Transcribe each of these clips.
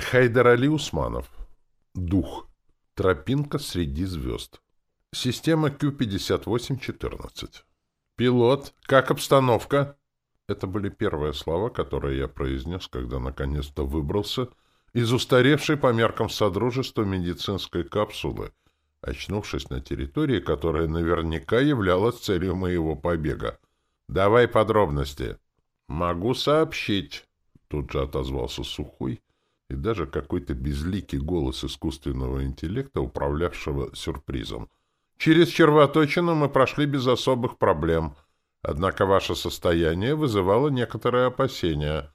Хайдар Али Усманов. Дух. Тропинка среди звезд. Система Q5814. Пилот. Как обстановка? Это были первые слова, которые я произнес, когда наконец-то выбрался из устаревшей по меркам Содружества медицинской капсулы, очнувшись на территории, которая наверняка являлась целью моего побега. «Давай подробности». «Могу сообщить», — тут же отозвался Сухой, и даже какой-то безликий голос искусственного интеллекта, управлявшего сюрпризом. «Через червоточину мы прошли без особых проблем, однако ваше состояние вызывало некоторые опасения.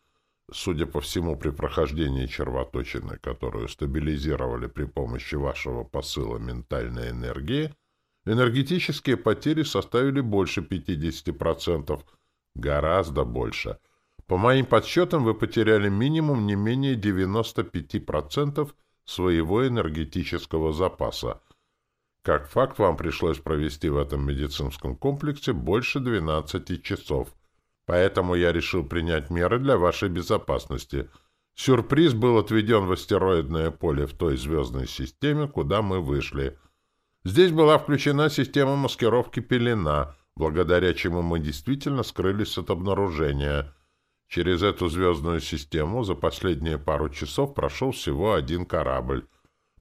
Судя по всему, при прохождении червоточины, которую стабилизировали при помощи вашего посыла ментальной энергии, энергетические потери составили больше 50%, гораздо больше — по моим подсчетам, вы потеряли минимум не менее 95% своего энергетического запаса. Как факт, вам пришлось провести в этом медицинском комплексе больше 12 часов. Поэтому я решил принять меры для вашей безопасности. Сюрприз был отведен в астероидное поле в той звездной системе, куда мы вышли. Здесь была включена система маскировки «Пелена», благодаря чему мы действительно скрылись от обнаружения — Через эту звездную систему за последние пару часов прошел всего один корабль.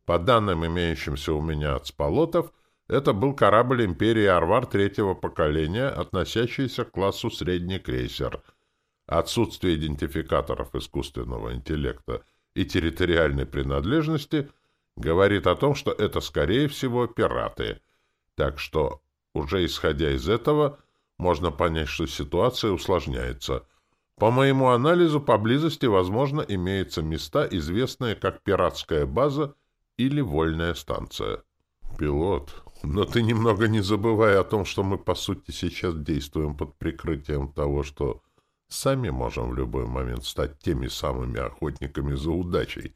По данным, имеющимся у меня от сполотов, это был корабль империи Арвар третьего поколения, относящийся к классу средний крейсер. Отсутствие идентификаторов искусственного интеллекта и территориальной принадлежности говорит о том, что это, скорее всего, пираты. Так что, уже исходя из этого, можно понять, что ситуация усложняется – по моему анализу, поблизости, возможно, имеются места, известные как пиратская база или вольная станция. Пилот, но ты немного не забывай о том, что мы, по сути, сейчас действуем под прикрытием того, что сами можем в любой момент стать теми самыми охотниками за удачей.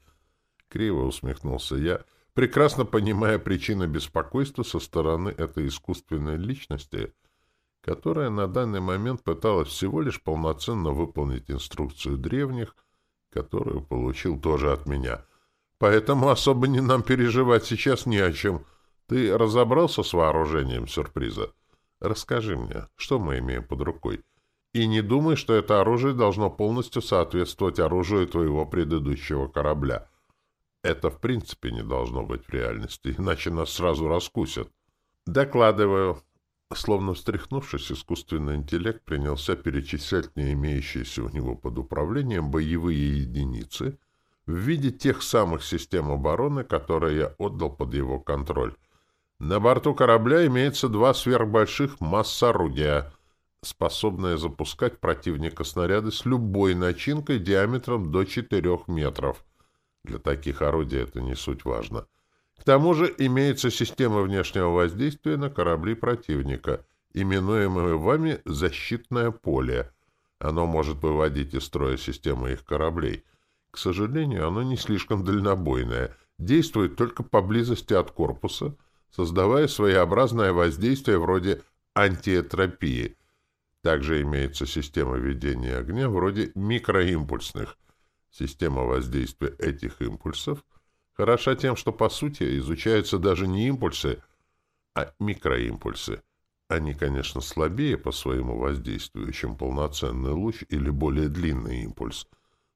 Криво усмехнулся я, прекрасно понимая причины беспокойства со стороны этой искусственной личности — которая на данный момент пыталась всего лишь полноценно выполнить инструкцию древних, которую получил тоже от меня. Поэтому особо не нам переживать сейчас не о чем. Ты разобрался с вооружением сюрприза? Расскажи мне, что мы имеем под рукой? И не думай, что это оружие должно полностью соответствовать оружию твоего предыдущего корабля. Это в принципе не должно быть в реальности, иначе нас сразу раскусят. Докладываю. Словно встряхнувшись, искусственный интеллект принялся перечислять не имеющиеся у него под управлением боевые единицы в виде тех самых систем обороны, которые я отдал под его контроль. На борту корабля имеется два сверхбольших масс-орудия, способные запускать противника снаряды с любой начинкой диаметром до 4 метров. Для таких орудий это не суть важно — тому же имеется система внешнего воздействия на корабли противника, именуемое вами «защитное поле». Оно может выводить из строя системы их кораблей. К сожалению, оно не слишком дальнобойное, действует только поблизости от корпуса, создавая своеобразное воздействие вроде антиэтропии. Также имеется система ведения огня вроде микроимпульсных. Система воздействия этих импульсов — Хороша тем, что, по сути, изучаются даже не импульсы, а микроимпульсы. Они, конечно, слабее по своему воздействию, чем полноценный луч или более длинный импульс,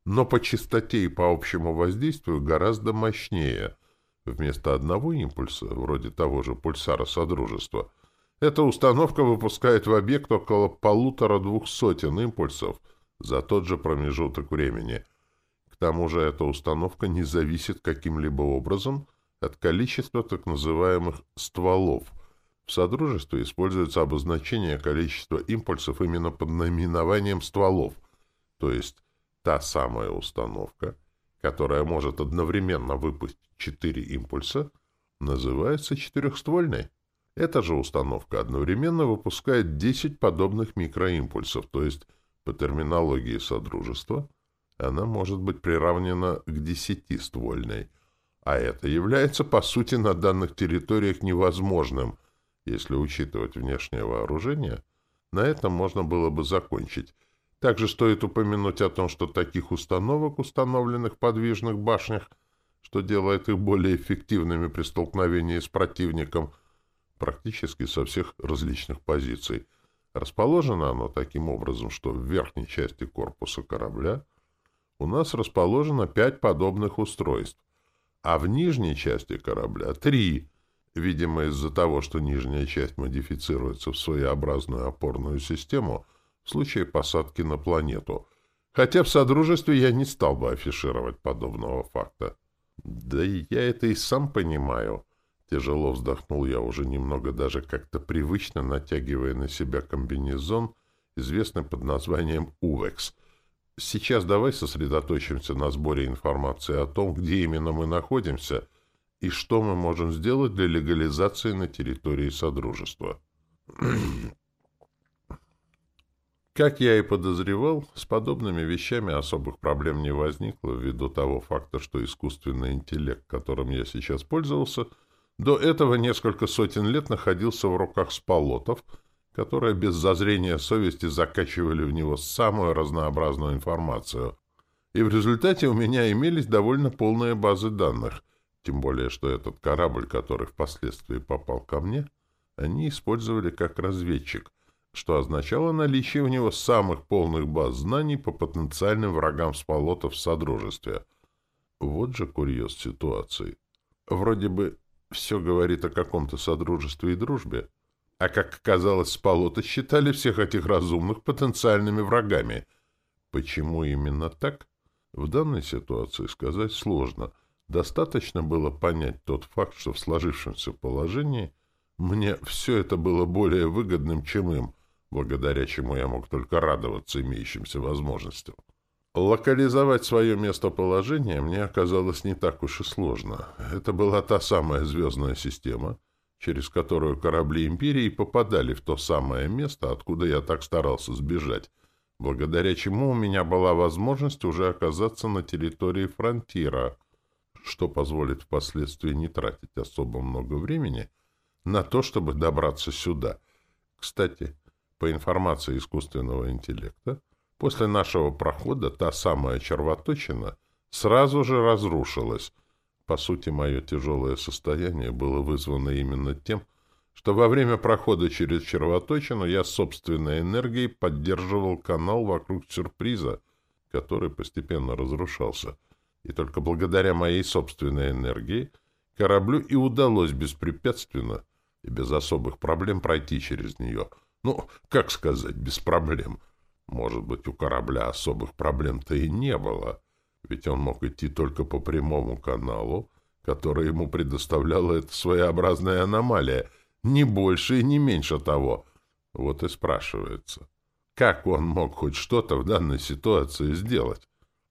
но по частоте и по общему воздействию гораздо мощнее. Вместо одного импульса, вроде того же пульсара Содружества, эта установка выпускает в объект около полутора-двух сотен импульсов за тот же промежуток времени – тому же эта установка не зависит каким-либо образом от количества так называемых «стволов». В Содружестве используется обозначение количества импульсов именно под наименованием стволов, то есть та самая установка, которая может одновременно выпустить четыре импульса, называется четырехствольной. Эта же установка одновременно выпускает 10 подобных микроимпульсов, то есть по терминологии Содружества – она может быть приравнена к десятиствольной, а это является, по сути, на данных территориях невозможным, если учитывать внешнее вооружение. На этом можно было бы закончить. Также стоит упомянуть о том, что таких установок, установленных в подвижных башнях, что делает их более эффективными при столкновении с противником, практически со всех различных позиций. Расположено оно таким образом, что в верхней части корпуса корабля у нас расположено пять подобных устройств, а в нижней части корабля три, видимо из-за того, что нижняя часть модифицируется в своеобразную опорную систему в случае посадки на планету, хотя в Содружестве я не стал бы афишировать подобного факта. Да и я это и сам понимаю. Тяжело вздохнул я уже немного даже как-то привычно, натягивая на себя комбинезон, известный под названием «Увекс». Сейчас давай сосредоточимся на сборе информации о том, где именно мы находимся и что мы можем сделать для легализации на территории Содружества. Как я и подозревал, с подобными вещами особых проблем не возникло ввиду того факта, что искусственный интеллект, которым я сейчас пользовался — до этого несколько сотен лет находился в руках спалотов, которые без зазрения совести закачивали в него самую разнообразную информацию. И в результате у меня имелись довольно полные базы данных, тем более что этот корабль, который впоследствии попал ко мне, они использовали как разведчик, что означало наличие у него самых полных баз знаний по потенциальным врагам спалотов в Содружестве. Вот же курьез ситуации. Вроде бы все говорит о каком-то содружестве и дружбе. А как оказалось, Спалота считали всех этих разумных потенциальными врагами. Почему именно так? В данной ситуации сказать сложно. Достаточно было понять тот факт, что в сложившемся положении мне все это было более выгодным, чем им, благодаря чему я мог только радоваться имеющимся возможностям. Локализовать свое местоположение мне оказалось не так уж и сложно. Это была та самая звездная система, через которую корабли Империи попадали в то самое место, откуда я так старался сбежать, благодаря чему у меня была возможность уже оказаться на территории фронтира, что позволит впоследствии не тратить особо много времени на то, чтобы добраться сюда. Кстати, по информации искусственного интеллекта, После нашего прохода та самая червоточина сразу же разрушилась. По сути, мое тяжелое состояние было вызвано именно тем, что во время прохода через червоточину я собственной энергией поддерживал канал вокруг сюрприза, который постепенно разрушался. И только благодаря моей собственной энергии кораблю и удалось беспрепятственно и без особых проблем пройти через нее. Ну, как сказать, без проблем — может быть, у корабля особых проблем-то и не было, ведь он мог идти только по прямому каналу, который ему предоставляла эта своеобразная аномалия, не больше и не меньше того. Вот и спрашивается, как он мог хоть что-то в данной ситуации сделать?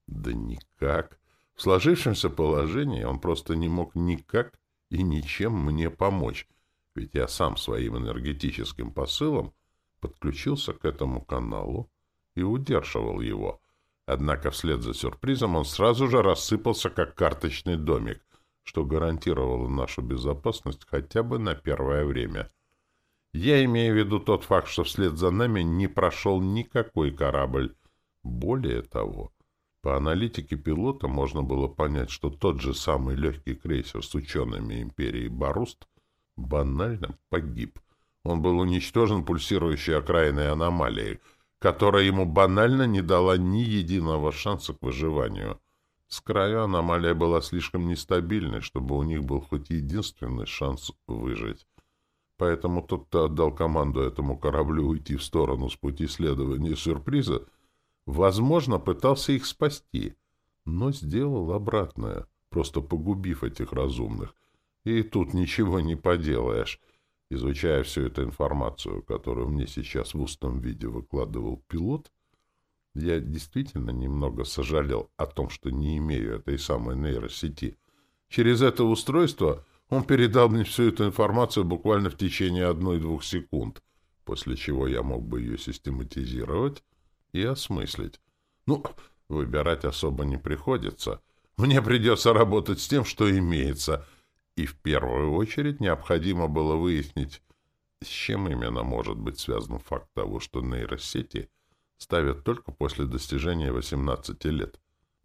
Да никак. В сложившемся положении он просто не мог никак и ничем мне помочь, ведь я сам своим энергетическим посылом подключился к этому каналу, и удерживал его. Однако вслед за сюрпризом он сразу же рассыпался, как карточный домик, что гарантировало нашу безопасность хотя бы на первое время. Я имею в виду тот факт, что вслед за нами не прошел никакой корабль. Более того, по аналитике пилота можно было понять, что тот же самый легкий крейсер с учеными империи Баруст банально погиб. Он был уничтожен пульсирующей окраиной аномалией — которая ему банально не дала ни единого шанса к выживанию. С краю аномалия была слишком нестабильной, чтобы у них был хоть единственный шанс выжить. Поэтому тот, кто отдал команду этому кораблю уйти в сторону с пути следования сюрприза, возможно, пытался их спасти, но сделал обратное, просто погубив этих разумных. И тут ничего не поделаешь. Изучая всю эту информацию, которую мне сейчас в устном виде выкладывал пилот, я действительно немного сожалел о том, что не имею этой самой нейросети. Через это устройство он передал мне всю эту информацию буквально в течение одной-двух секунд, после чего я мог бы ее систематизировать и осмыслить. Ну, выбирать особо не приходится. Мне придется работать с тем, что имеется — и в первую очередь необходимо было выяснить, с чем именно может быть связан факт того, что нейросети ставят только после достижения 18 лет.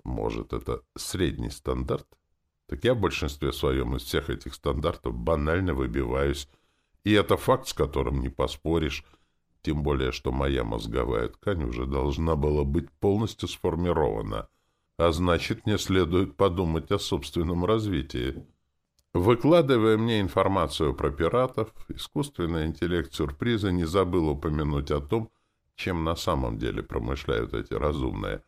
Может, это средний стандарт? Так я в большинстве своем из всех этих стандартов банально выбиваюсь. И это факт, с которым не поспоришь. Тем более, что моя мозговая ткань уже должна была быть полностью сформирована. А значит, мне следует подумать о собственном развитии. Выкладывая мне информацию про пиратов, искусственный интеллект сюрприза не забыл упомянуть о том, чем на самом деле промышляют эти разумные.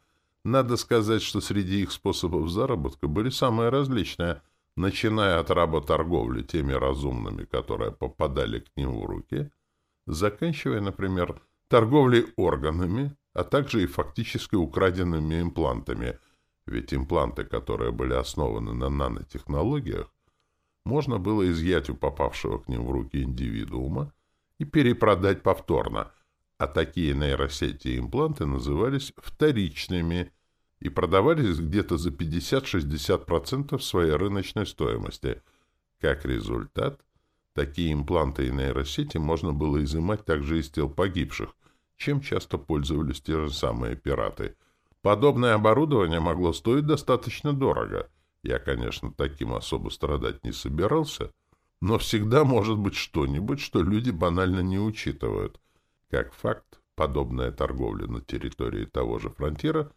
Надо сказать, что среди их способов заработка были самые различные, начиная от работорговли теми разумными, которые попадали к ним в руки, заканчивая, например, торговлей органами, а также и фактически украденными имплантами, ведь импланты, которые были основаны на нанотехнологиях, можно было изъять у попавшего к ним в руки индивидуума и перепродать повторно, а такие нейросети и импланты назывались вторичными и продавались где-то за 50-60% своей рыночной стоимости. Как результат, такие импланты и нейросети можно было изымать также из тел погибших, чем часто пользовались те же самые пираты. Подобное оборудование могло стоить достаточно дорого. Я, конечно, таким особо страдать не собирался, но всегда может быть что-нибудь, что люди банально не учитывают – как факт, подобная торговля на территории того же фронтира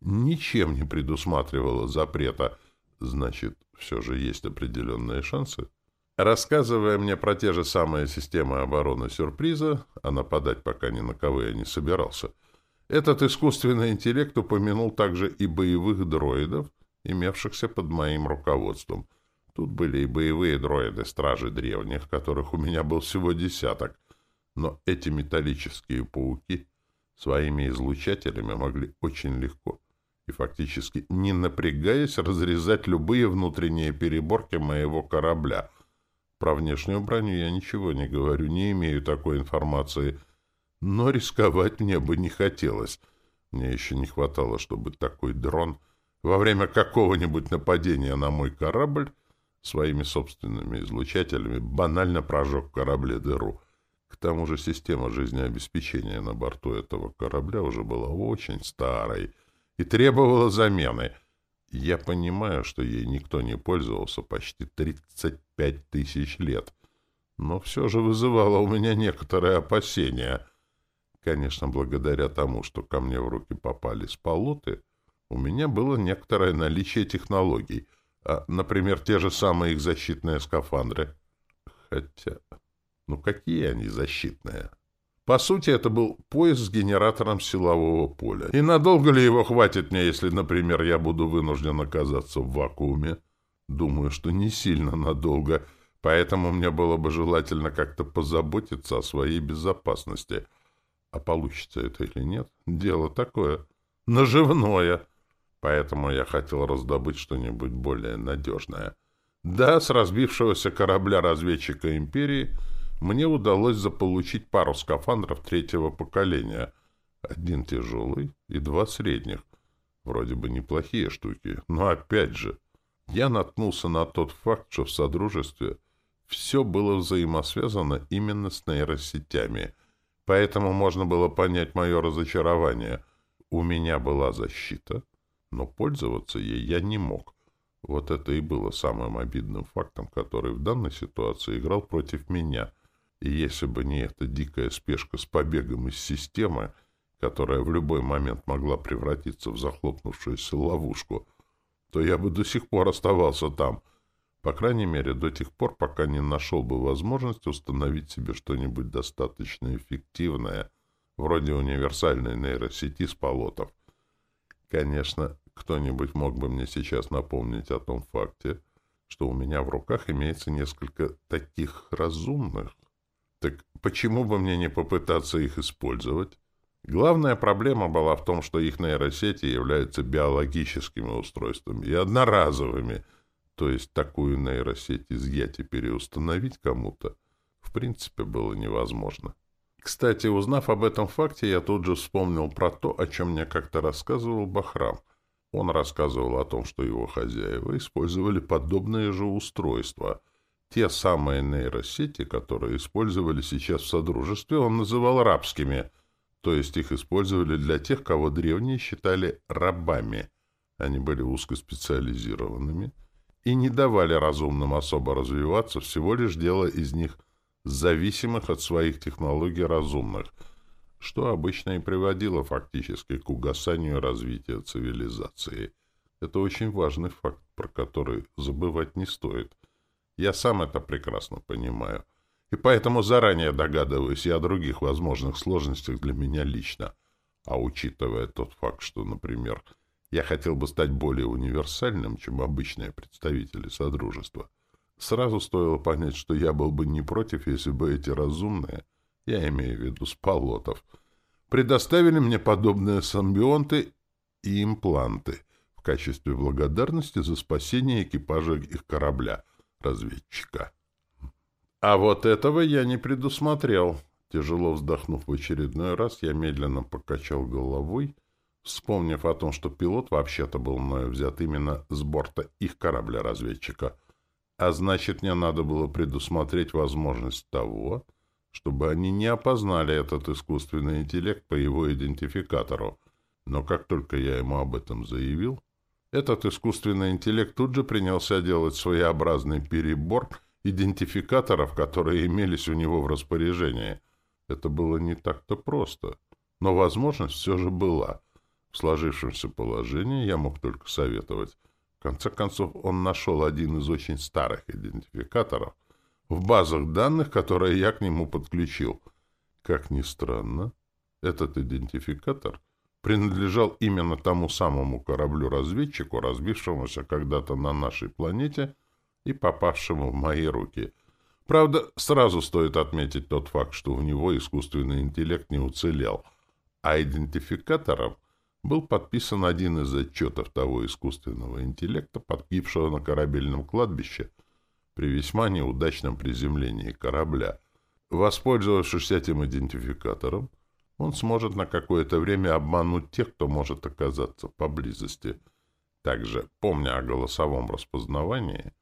ничем не предусматривала запрета, значит, все же есть определенные шансы. Рассказывая мне про те же самые системы обороны сюрприза, а нападать пока ни на кого я не собирался, этот искусственный интеллект упомянул также и боевых дроидов, имевшихся под моим руководством. Тут были и боевые дроиды Стражи Древних, которых у меня был всего десяток, но эти металлические пауки своими излучателями могли очень легко и фактически не напрягаясь разрезать любые внутренние переборки моего корабля. Про внешнюю броню я ничего не говорю, не имею такой информации, но рисковать мне бы не хотелось. Мне еще не хватало, чтобы такой дрон во время какого-нибудь нападения на мой корабль своими собственными излучателями банально прожег в корабле дыру — к тому же система жизнеобеспечения на борту этого корабля уже была очень старой и требовала замены. Я понимаю, что ей никто не пользовался почти 35 тысяч лет, но все же вызывало у меня некоторые опасения. Конечно, благодаря тому, что ко мне в руки попали спалоты, у меня было некоторое наличие технологий, а, например, те же самые их защитные скафандры. Хотя... Ну какие они защитные? По сути, это был пояс с генератором силового поля. И надолго ли его хватит мне, если, например, я буду вынужден оказаться в вакууме? Думаю, что не сильно надолго, поэтому мне было бы желательно как-то позаботиться о своей безопасности. А получится это или нет, дело такое. Наживное. Поэтому я хотел раздобыть что-нибудь более надежное. Да, с разбившегося корабля разведчика Империи — мне удалось заполучить пару скафандров третьего поколения. Один тяжелый и два средних. Вроде бы неплохие штуки, но опять же, я наткнулся на тот факт, что в Содружестве все было взаимосвязано именно с нейросетями, поэтому можно было понять мое разочарование. У меня была защита, но пользоваться ей я не мог. Вот это и было самым обидным фактом, который в данной ситуации играл против меня — и если бы не эта дикая спешка с побегом из системы, которая в любой момент могла превратиться в захлопнувшуюся ловушку, то я бы до сих пор оставался там. По крайней мере, до тех пор, пока не нашел бы возможность установить себе что-нибудь достаточно эффективное, вроде универсальной нейросети с полотов. Конечно, кто-нибудь мог бы мне сейчас напомнить о том факте, что у меня в руках имеется несколько таких разумных, так почему бы мне не попытаться их использовать? Главная проблема была в том, что их нейросети являются биологическими устройствами и одноразовыми, то есть такую нейросеть изъять и переустановить кому-то в принципе было невозможно. Кстати, узнав об этом факте, я тут же вспомнил про то, о чем мне как-то рассказывал Бахрам. Он рассказывал о том, что его хозяева использовали подобные же устройства — те самые нейросети, которые использовали сейчас в Содружестве, он называл рабскими, то есть их использовали для тех, кого древние считали рабами. Они были узкоспециализированными и не давали разумным особо развиваться, всего лишь делая из них зависимых от своих технологий разумных, что обычно и приводило фактически к угасанию развития цивилизации. Это очень важный факт, про который забывать не стоит. Я сам это прекрасно понимаю. И поэтому заранее догадываюсь и о других возможных сложностях для меня лично. А учитывая тот факт, что, например, я хотел бы стать более универсальным, чем обычные представители Содружества, сразу стоило понять, что я был бы не против, если бы эти разумные, я имею в виду сполотов, предоставили мне подобные самбионты и импланты в качестве благодарности за спасение экипажа их корабля, разведчика. А вот этого я не предусмотрел. Тяжело вздохнув в очередной раз, я медленно покачал головой, вспомнив о том, что пилот вообще-то был мною взят именно с борта их корабля-разведчика. А значит, мне надо было предусмотреть возможность того, чтобы они не опознали этот искусственный интеллект по его идентификатору. Но как только я ему об этом заявил, этот искусственный интеллект тут же принялся делать своеобразный перебор — идентификаторов, которые имелись у него в распоряжении. Это было не так-то просто, но возможность все же была. В сложившемся положении я мог только советовать. В конце концов, он нашел один из очень старых идентификаторов в базах данных, которые я к нему подключил. Как ни странно, этот идентификатор принадлежал именно тому самому кораблю-разведчику, разбившемуся когда-то на нашей планете — и попавшему в мои руки. Правда, сразу стоит отметить тот факт, что у него искусственный интеллект не уцелел, а идентификатором был подписан один из отчетов того искусственного интеллекта, погибшего на корабельном кладбище при весьма неудачном приземлении корабля. Воспользовавшись этим идентификатором, он сможет на какое-то время обмануть тех, кто может оказаться поблизости. Также, помня о голосовом распознавании,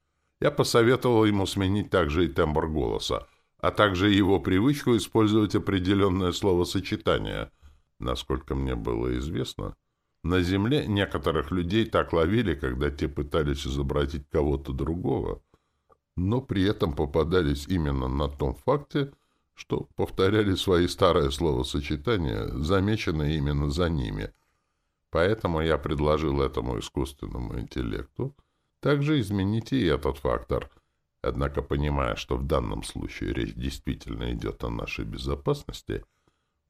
я посоветовал ему сменить также и тембр голоса, а также его привычку использовать определенное словосочетание. Насколько мне было известно, на Земле некоторых людей так ловили, когда те пытались изобразить кого-то другого, но при этом попадались именно на том факте, что повторяли свои старые словосочетания, замеченные именно за ними. Поэтому я предложил этому искусственному интеллекту также измените и этот фактор. Однако, понимая, что в данном случае речь действительно идет о нашей безопасности,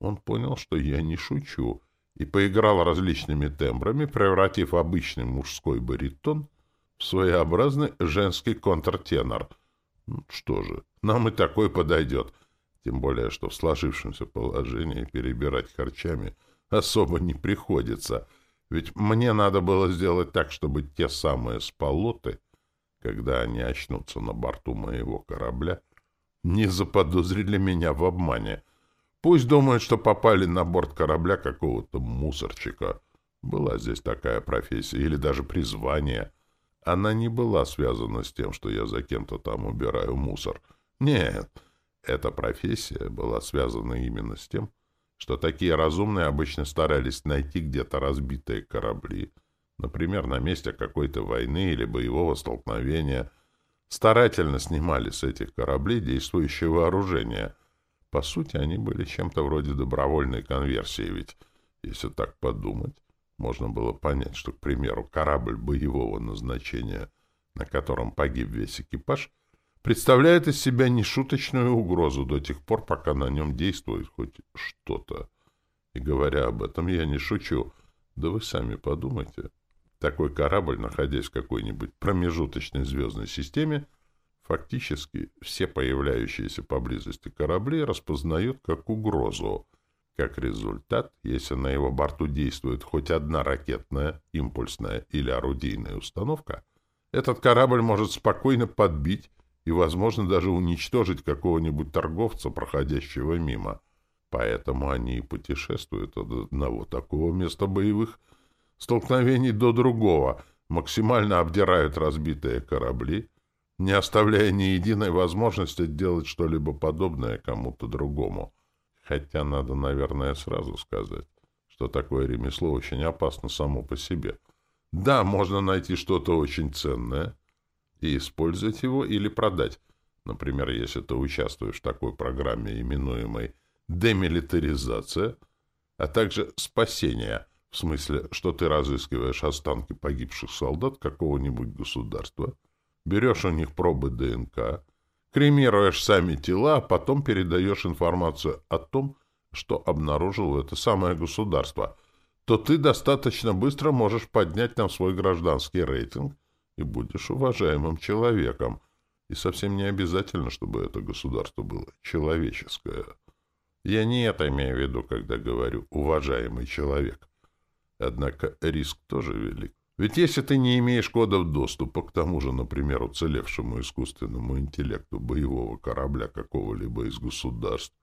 он понял, что я не шучу, и поиграл различными тембрами, превратив обычный мужской баритон в своеобразный женский контртенор. Ну, что же, нам и такой подойдет. Тем более, что в сложившемся положении перебирать харчами особо не приходится — ведь мне надо было сделать так, чтобы те самые сполоты, когда они очнутся на борту моего корабля, не заподозрили меня в обмане. Пусть думают, что попали на борт корабля какого-то мусорчика. Была здесь такая профессия или даже призвание. Она не была связана с тем, что я за кем-то там убираю мусор. Нет, эта профессия была связана именно с тем, что такие разумные обычно старались найти где-то разбитые корабли, например, на месте какой-то войны или боевого столкновения, старательно снимали с этих кораблей действующее вооружение. По сути, они были чем-то вроде добровольной конверсии, ведь, если так подумать, можно было понять, что, к примеру, корабль боевого назначения, на котором погиб весь экипаж, представляет из себя нешуточную угрозу до тех пор, пока на нем действует хоть что-то. И говоря об этом, я не шучу. Да вы сами подумайте. Такой корабль, находясь в какой-нибудь промежуточной звездной системе, фактически все появляющиеся поблизости корабли распознают как угрозу. Как результат, если на его борту действует хоть одна ракетная, импульсная или орудийная установка, этот корабль может спокойно подбить и, возможно, даже уничтожить какого-нибудь торговца, проходящего мимо. Поэтому они и путешествуют от одного такого места боевых столкновений до другого, максимально обдирают разбитые корабли, не оставляя ни единой возможности делать что-либо подобное кому-то другому. Хотя надо, наверное, сразу сказать, что такое ремесло очень опасно само по себе. Да, можно найти что-то очень ценное и использовать его или продать. Например, если ты участвуешь в такой программе, именуемой демилитаризация, а также спасение, в смысле, что ты разыскиваешь останки погибших солдат какого-нибудь государства, берешь у них пробы ДНК, кремируешь сами тела, а потом передаешь информацию о том, что обнаружил это самое государство, то ты достаточно быстро можешь поднять там свой гражданский рейтинг и будешь уважаемым человеком. И совсем не обязательно, чтобы это государство было человеческое. Я не это имею в виду, когда говорю «уважаемый человек». Однако риск тоже велик. Ведь если ты не имеешь кодов доступа к тому же, например, уцелевшему искусственному интеллекту боевого корабля какого-либо из государств,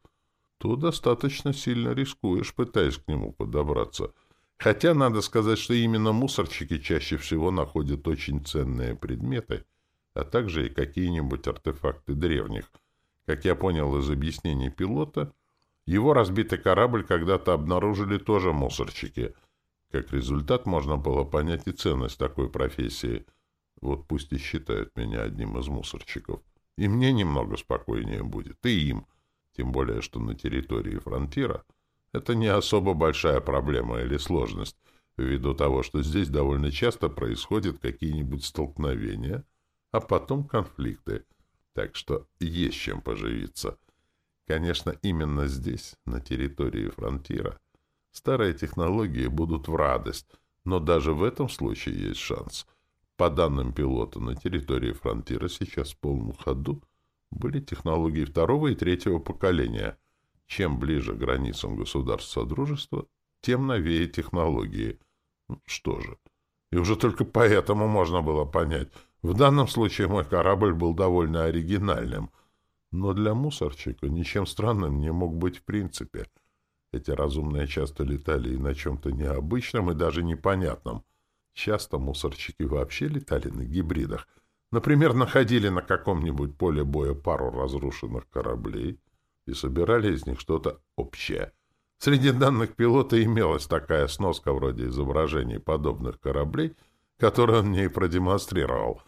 то достаточно сильно рискуешь, пытаясь к нему подобраться. Хотя надо сказать, что именно мусорщики чаще всего находят очень ценные предметы, а также и какие-нибудь артефакты древних. Как я понял из объяснений пилота, его разбитый корабль когда-то обнаружили тоже мусорщики — как результат, можно было понять и ценность такой профессии. Вот пусть и считают меня одним из мусорщиков. И мне немного спокойнее будет, и им. Тем более, что на территории фронтира это не особо большая проблема или сложность, ввиду того, что здесь довольно часто происходят какие-нибудь столкновения, а потом конфликты. Так что есть чем поживиться. Конечно, именно здесь, на территории фронтира, Старые технологии будут в радость, но даже в этом случае есть шанс. По данным пилота, на территории фронтира сейчас в полном ходу были технологии второго и третьего поколения. Чем ближе к границам государств Содружества, тем новее технологии. Ну, что же, и уже только поэтому можно было понять. В данном случае мой корабль был довольно оригинальным, но для мусорчика ничем странным не мог быть в принципе — эти разумные часто летали и на чем-то необычном и даже непонятном. Часто мусорщики вообще летали на гибридах. Например, находили на каком-нибудь поле боя пару разрушенных кораблей и собирали из них что-то общее. Среди данных пилота имелась такая сноска вроде изображений подобных кораблей, которые он мне и продемонстрировал.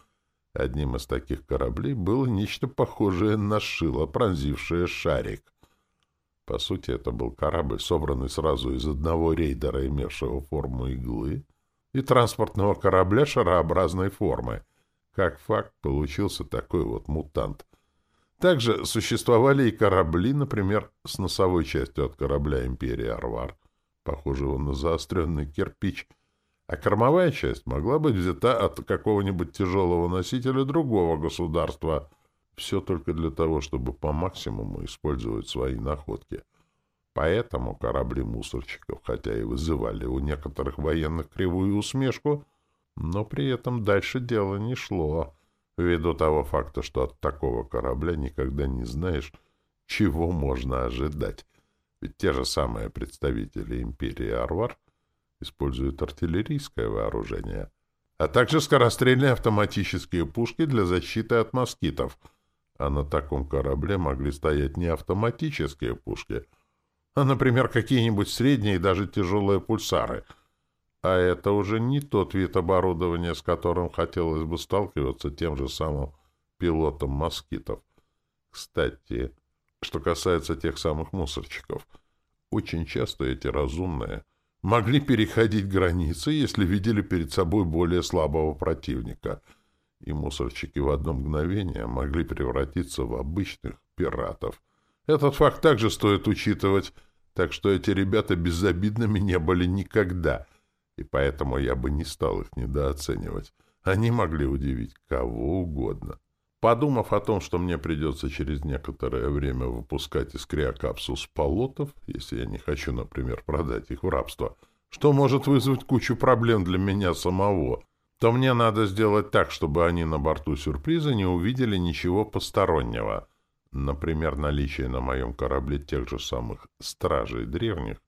Одним из таких кораблей было нечто похожее на шило, пронзившее шарик. По сути, это был корабль, собранный сразу из одного рейдера, имевшего форму иглы, и транспортного корабля шарообразной формы. Как факт, получился такой вот мутант. Также существовали и корабли, например, с носовой частью от корабля «Империя Арвар», похожего на заостренный кирпич, а кормовая часть могла быть взята от какого-нибудь тяжелого носителя другого государства — все только для того, чтобы по максимуму использовать свои находки. Поэтому корабли мусорщиков, хотя и вызывали у некоторых военных кривую усмешку, но при этом дальше дело не шло, ввиду того факта, что от такого корабля никогда не знаешь, чего можно ожидать. Ведь те же самые представители империи Арвар используют артиллерийское вооружение, а также скорострельные автоматические пушки для защиты от москитов — а на таком корабле могли стоять не автоматические пушки, а, например, какие-нибудь средние и даже тяжелые пульсары. А это уже не тот вид оборудования, с которым хотелось бы сталкиваться тем же самым пилотом москитов. Кстати, что касается тех самых мусорчиков, очень часто эти разумные могли переходить границы, если видели перед собой более слабого противника — и мусорчики в одно мгновение могли превратиться в обычных пиратов. Этот факт также стоит учитывать, так что эти ребята безобидными не были никогда, и поэтому я бы не стал их недооценивать. Они могли удивить кого угодно. Подумав о том, что мне придется через некоторое время выпускать из криокапсул полотов, если я не хочу, например, продать их в рабство, что может вызвать кучу проблем для меня самого — то мне надо сделать так, чтобы они на борту сюрприза не увидели ничего постороннего. Например, наличие на моем корабле тех же самых «стражей древних»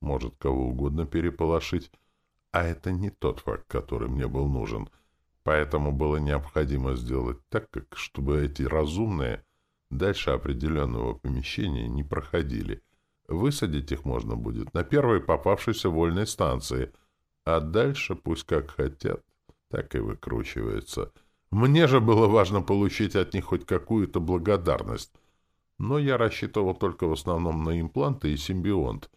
может кого угодно переполошить, а это не тот факт, который мне был нужен. Поэтому было необходимо сделать так, как чтобы эти разумные дальше определенного помещения не проходили. Высадить их можно будет на первой попавшейся вольной станции, а дальше пусть как хотят, так и выкручивается. Мне же было важно получить от них хоть какую-то благодарность, но я рассчитывал только в основном на импланты и симбионт.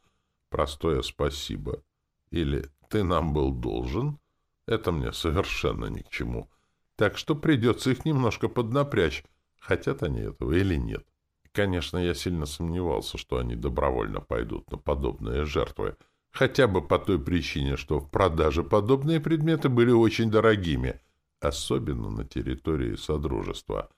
Простое спасибо. Или «ты нам был должен» — это мне совершенно ни к чему. Так что придется их немножко поднапрячь, хотят они этого или нет. Конечно, я сильно сомневался, что они добровольно пойдут на подобные жертвы, хотя бы по той причине, что в продаже подобные предметы были очень дорогими, особенно на территории Содружества.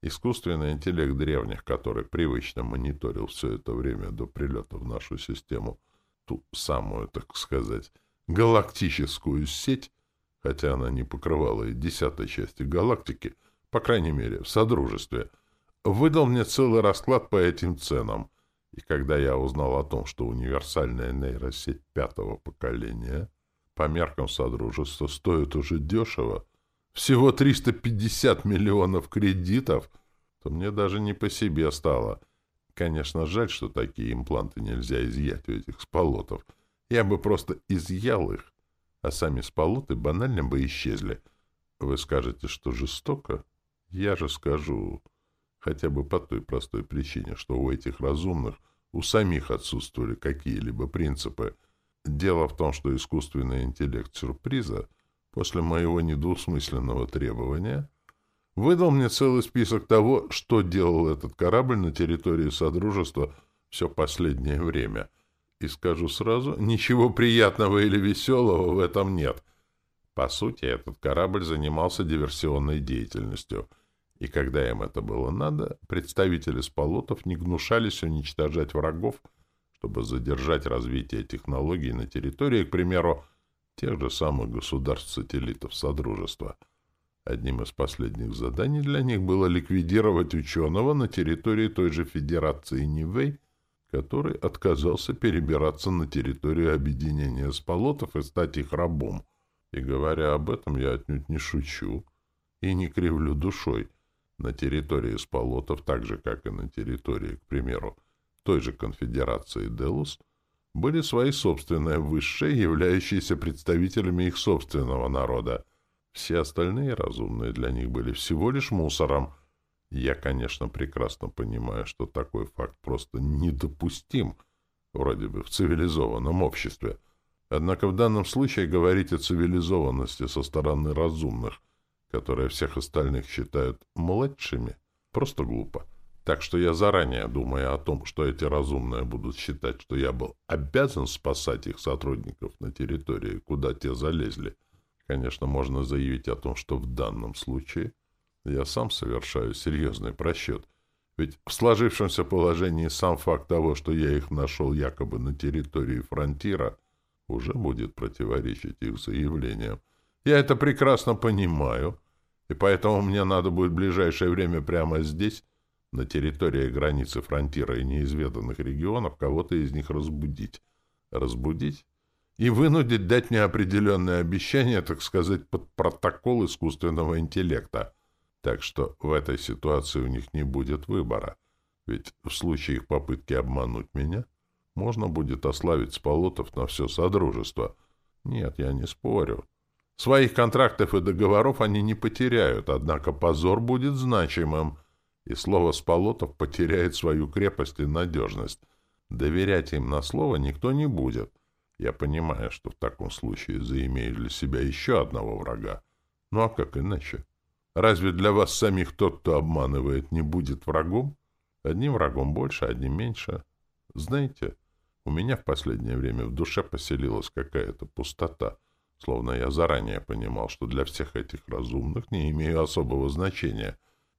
Искусственный интеллект древних, который привычно мониторил все это время до прилета в нашу систему, ту самую, так сказать, галактическую сеть, хотя она не покрывала и десятой части галактики, по крайней мере, в Содружестве — выдал мне целый расклад по этим ценам. И когда я узнал о том, что универсальная нейросеть пятого поколения по меркам Содружества стоит уже дешево, всего 350 миллионов кредитов, то мне даже не по себе стало. Конечно, жаль, что такие импланты нельзя изъять у этих сполотов. Я бы просто изъял их, а сами сполоты банально бы исчезли. Вы скажете, что жестоко? Я же скажу... Хотя бы по той простой причине, что у этих разумных у самих отсутствовали какие-либо принципы. Дело в том, что искусственный интеллект сюрприза после моего недвусмысленного требования выдал мне целый список того, что делал этот корабль на территории Содружества все последнее время. И скажу сразу, ничего приятного или веселого в этом нет. По сути, этот корабль занимался диверсионной деятельностью — и когда им это было надо, представители сполотов не гнушались уничтожать врагов, чтобы задержать развитие технологий на территории, к примеру, тех же самых государств-сателлитов Содружества. Одним из последних заданий для них было ликвидировать ученого на территории той же Федерации Нивэй, который отказался перебираться на территорию объединения сполотов и стать их рабом. И говоря об этом, я отнюдь не шучу и не кривлю душой — на территории Спалотов, так же, как и на территории, к примеру, той же конфедерации Делус, были свои собственные высшие, являющиеся представителями их собственного народа. Все остальные разумные для них были всего лишь мусором. Я, конечно, прекрасно понимаю, что такой факт просто недопустим, вроде бы в цивилизованном обществе. Однако в данном случае говорить о цивилизованности со стороны разумных – которые всех остальных считают младшими, просто глупо. Так что я заранее, думая о том, что эти разумные будут считать, что я был обязан спасать их сотрудников на территории, куда те залезли, конечно, можно заявить о том, что в данном случае я сам совершаю серьезный просчет. Ведь в сложившемся положении сам факт того, что я их нашел якобы на территории фронтира, уже будет противоречить их заявлениям. Я это прекрасно понимаю, и поэтому мне надо будет в ближайшее время прямо здесь, на территории границы фронтира и неизведанных регионов, кого-то из них разбудить. Разбудить и вынудить дать мне определенное обещание, так сказать, под протокол искусственного интеллекта. Так что в этой ситуации у них не будет выбора. Ведь в случае их попытки обмануть меня, можно будет ославить Сполотов на все Содружество. Нет, я не спорю. Своих контрактов и договоров они не потеряют, однако позор будет значимым, и слово Сполотов потеряет свою крепость и надежность. Доверять им на слово никто не будет. Я понимаю, что в таком случае заимею для себя еще одного врага. Ну а как иначе? Разве для вас самих тот, кто обманывает, не будет врагом? Одним врагом больше, одним меньше. Знаете, у меня в последнее время в душе поселилась какая-то пустота — словно я заранее понимал, что для всех этих разумных не имею особого значения,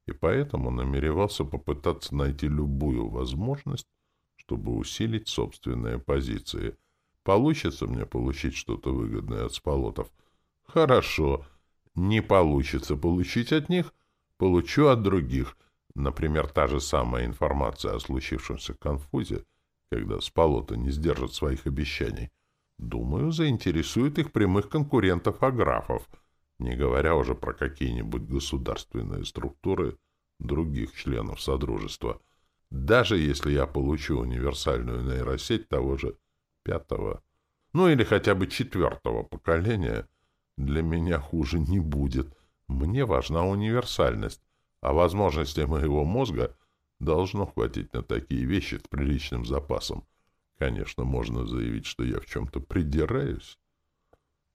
и поэтому намеревался попытаться найти любую возможность, чтобы усилить собственные позиции. Получится мне получить что-то выгодное от сполотов? Хорошо. Не получится получить от них? Получу от других. Например, та же самая информация о случившемся конфузе, когда сполоты не сдержат своих обещаний — Думаю, заинтересует их прямых конкурентов-аграфов, не говоря уже про какие-нибудь государственные структуры других членов Содружества. Даже если я получу универсальную нейросеть того же пятого, ну или хотя бы четвертого поколения, для меня хуже не будет. Мне важна универсальность, а возможности моего мозга должно хватить на такие вещи с приличным запасом. Конечно, можно заявить, что я в чем-то придираюсь.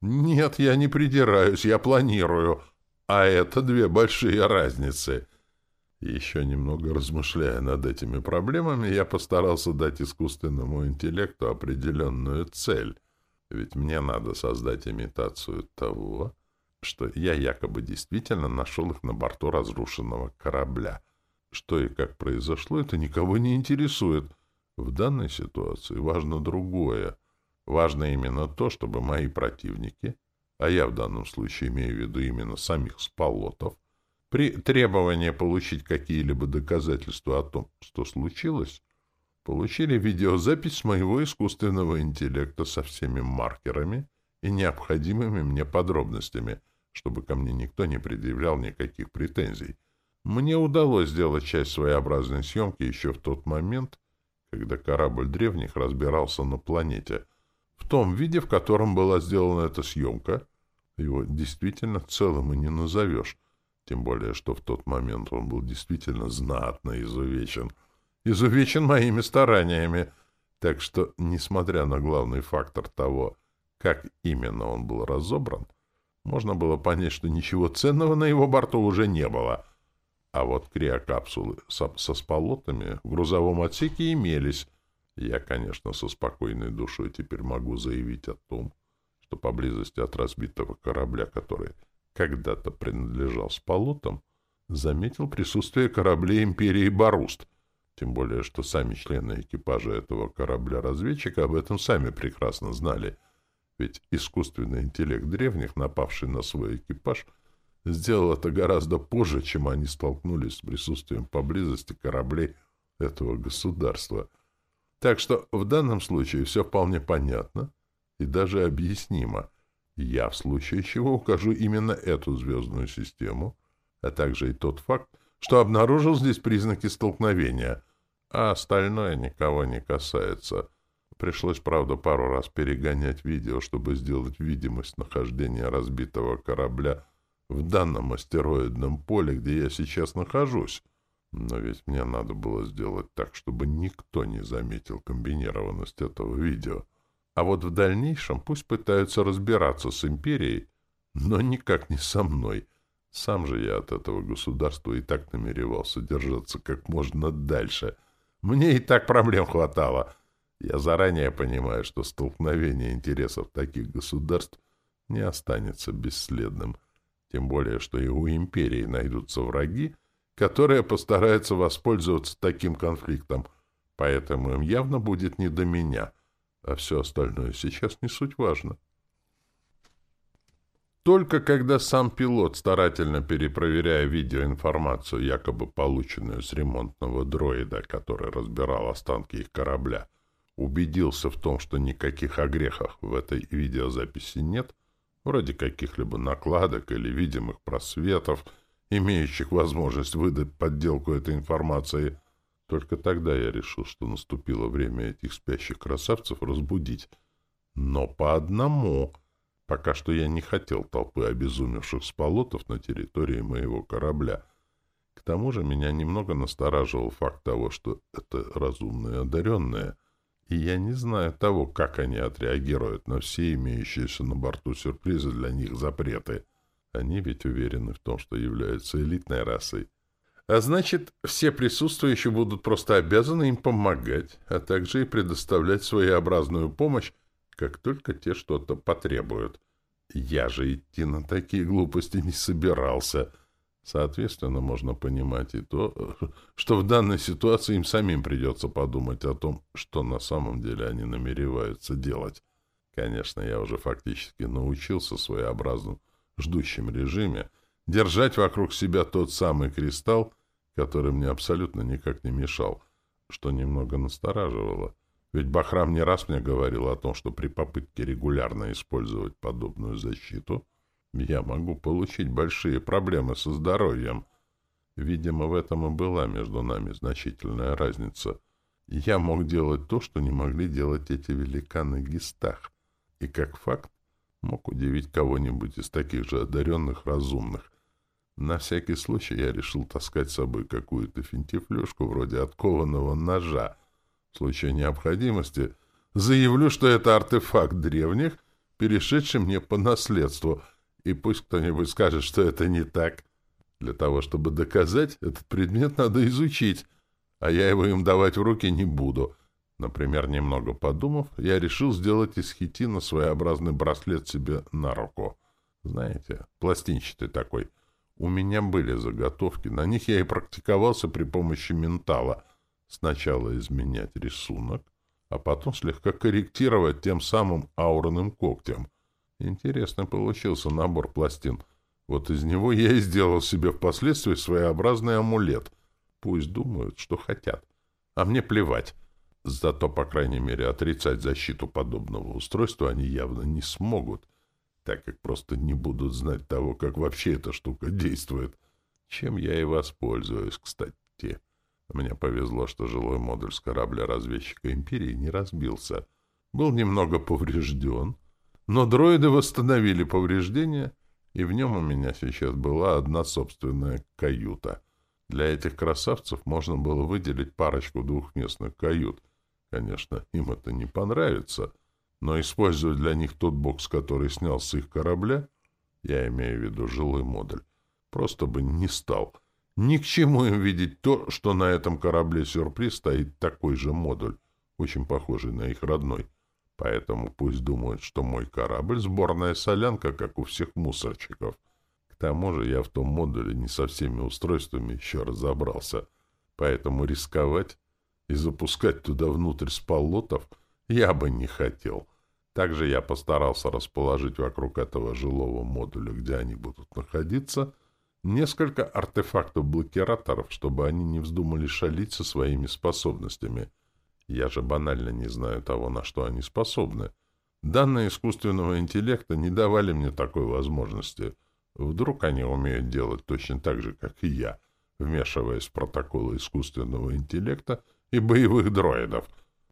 Нет, я не придираюсь, я планирую. А это две большие разницы. Еще немного размышляя над этими проблемами, я постарался дать искусственному интеллекту определенную цель. Ведь мне надо создать имитацию того, что я якобы действительно нашел их на борту разрушенного корабля. Что и как произошло, это никого не интересует. В данной ситуации важно другое. Важно именно то, чтобы мои противники, а я в данном случае имею в виду именно самих спалотов, при требовании получить какие-либо доказательства о том, что случилось, получили видеозапись моего искусственного интеллекта со всеми маркерами и необходимыми мне подробностями, чтобы ко мне никто не предъявлял никаких претензий. Мне удалось сделать часть своеобразной съемки еще в тот момент, когда корабль древних разбирался на планете. В том виде, в котором была сделана эта съемка, его действительно целым и не назовешь, тем более, что в тот момент он был действительно знатно изувечен. Изувечен моими стараниями. Так что, несмотря на главный фактор того, как именно он был разобран, можно было понять, что ничего ценного на его борту уже не было — а вот криокапсулы со, со сполотами в грузовом отсеке имелись. Я, конечно, со спокойной душой теперь могу заявить о том, что поблизости от разбитого корабля, который когда-то принадлежал сполотам, заметил присутствие кораблей империи Баруст, тем более, что сами члены экипажа этого корабля-разведчика об этом сами прекрасно знали, ведь искусственный интеллект древних, напавший на свой экипаж — сделал это гораздо позже, чем они столкнулись с присутствием поблизости кораблей этого государства. Так что в данном случае все вполне понятно и даже объяснимо. Я в случае чего укажу именно эту звездную систему, а также и тот факт, что обнаружил здесь признаки столкновения, а остальное никого не касается. Пришлось, правда, пару раз перегонять видео, чтобы сделать видимость нахождения разбитого корабля в данном астероидном поле, где я сейчас нахожусь. Но ведь мне надо было сделать так, чтобы никто не заметил комбинированность этого видео. А вот в дальнейшем пусть пытаются разбираться с империей, но никак не со мной. Сам же я от этого государства и так намеревался держаться как можно дальше. Мне и так проблем хватало. Я заранее понимаю, что столкновение интересов таких государств не останется бесследным — тем более, что и у империи найдутся враги, которые постараются воспользоваться таким конфликтом, поэтому им явно будет не до меня, а все остальное сейчас не суть важно. Только когда сам пилот, старательно перепроверяя видеоинформацию, якобы полученную с ремонтного дроида, который разбирал останки их корабля, убедился в том, что никаких огрехов в этой видеозаписи нет, вроде каких-либо накладок или видимых просветов, имеющих возможность выдать подделку этой информации. Только тогда я решил, что наступило время этих спящих красавцев разбудить. Но по одному. Пока что я не хотел толпы обезумевших сполотов на территории моего корабля. К тому же меня немного настораживал факт того, что это разумные одаренные — и я не знаю того, как они отреагируют на все имеющиеся на борту сюрпризы для них запреты. Они ведь уверены в том, что являются элитной расой. А значит, все присутствующие будут просто обязаны им помогать, а также и предоставлять своеобразную помощь, как только те что-то потребуют. Я же идти на такие глупости не собирался — Соответственно, можно понимать и то, что в данной ситуации им самим придется подумать о том, что на самом деле они намереваются делать. Конечно, я уже фактически научился в своеобразном режиме держать вокруг себя тот самый кристалл, который мне абсолютно никак не мешал, что немного настораживало. Ведь Бахрам не раз мне говорил о том, что при попытке регулярно использовать подобную защиту — я могу получить большие проблемы со здоровьем. Видимо, в этом и была между нами значительная разница. Я мог делать то, что не могли делать эти великаны Гистах. И, как факт, мог удивить кого-нибудь из таких же одаренных разумных. На всякий случай я решил таскать с собой какую-то финтифлюшку вроде откованного ножа. В случае необходимости заявлю, что это артефакт древних, перешедший мне по наследству, и пусть кто-нибудь скажет, что это не так. Для того, чтобы доказать, этот предмет надо изучить, а я его им давать в руки не буду. Например, немного подумав, я решил сделать из хитина своеобразный браслет себе на руку. Знаете, пластинчатый такой — у меня были заготовки, на них я и практиковался при помощи ментала. Сначала изменять рисунок, а потом слегка корректировать тем самым аурным когтем. Интересно получился набор пластин. Вот из него я и сделал себе впоследствии своеобразный амулет. Пусть думают, что хотят. А мне плевать. Зато, по крайней мере, отрицать защиту подобного устройства они явно не смогут — так как просто не будут знать того, как вообще эта штука действует. Чем я и воспользуюсь, кстати. Мне повезло, что жилой модуль с корабля-разведчика Империи не разбился. Был немного поврежден, но дроиды восстановили повреждения, и в нем у меня сейчас была одна собственная каюта. Для этих красавцев можно было выделить парочку двухместных кают. Конечно, им это не понравится — но использовать для них тот бокс, который снял с их корабля, я имею в виду жилой модуль, просто бы не стал. Ни к чему им видеть то, что на этом корабле «Сюрприз» стоит такой же модуль, очень похожий на их родной. Поэтому пусть думают, что мой корабль — сборная солянка, как у всех мусорчиков. К тому же я в том модуле не со всеми устройствами еще разобрался. Поэтому рисковать и запускать туда внутрь спалотов я бы не хотел. Также я постарался расположить вокруг этого жилого модуля, где они будут находиться, несколько артефактов-блокираторов, чтобы они не вздумали шалить со своими способностями. Я же банально не знаю того, на что они способны. Данные искусственного интеллекта не давали мне такой возможности. Вдруг они умеют делать точно так же, как и я, вмешиваясь в протоколы искусственного интеллекта и боевых дроидов.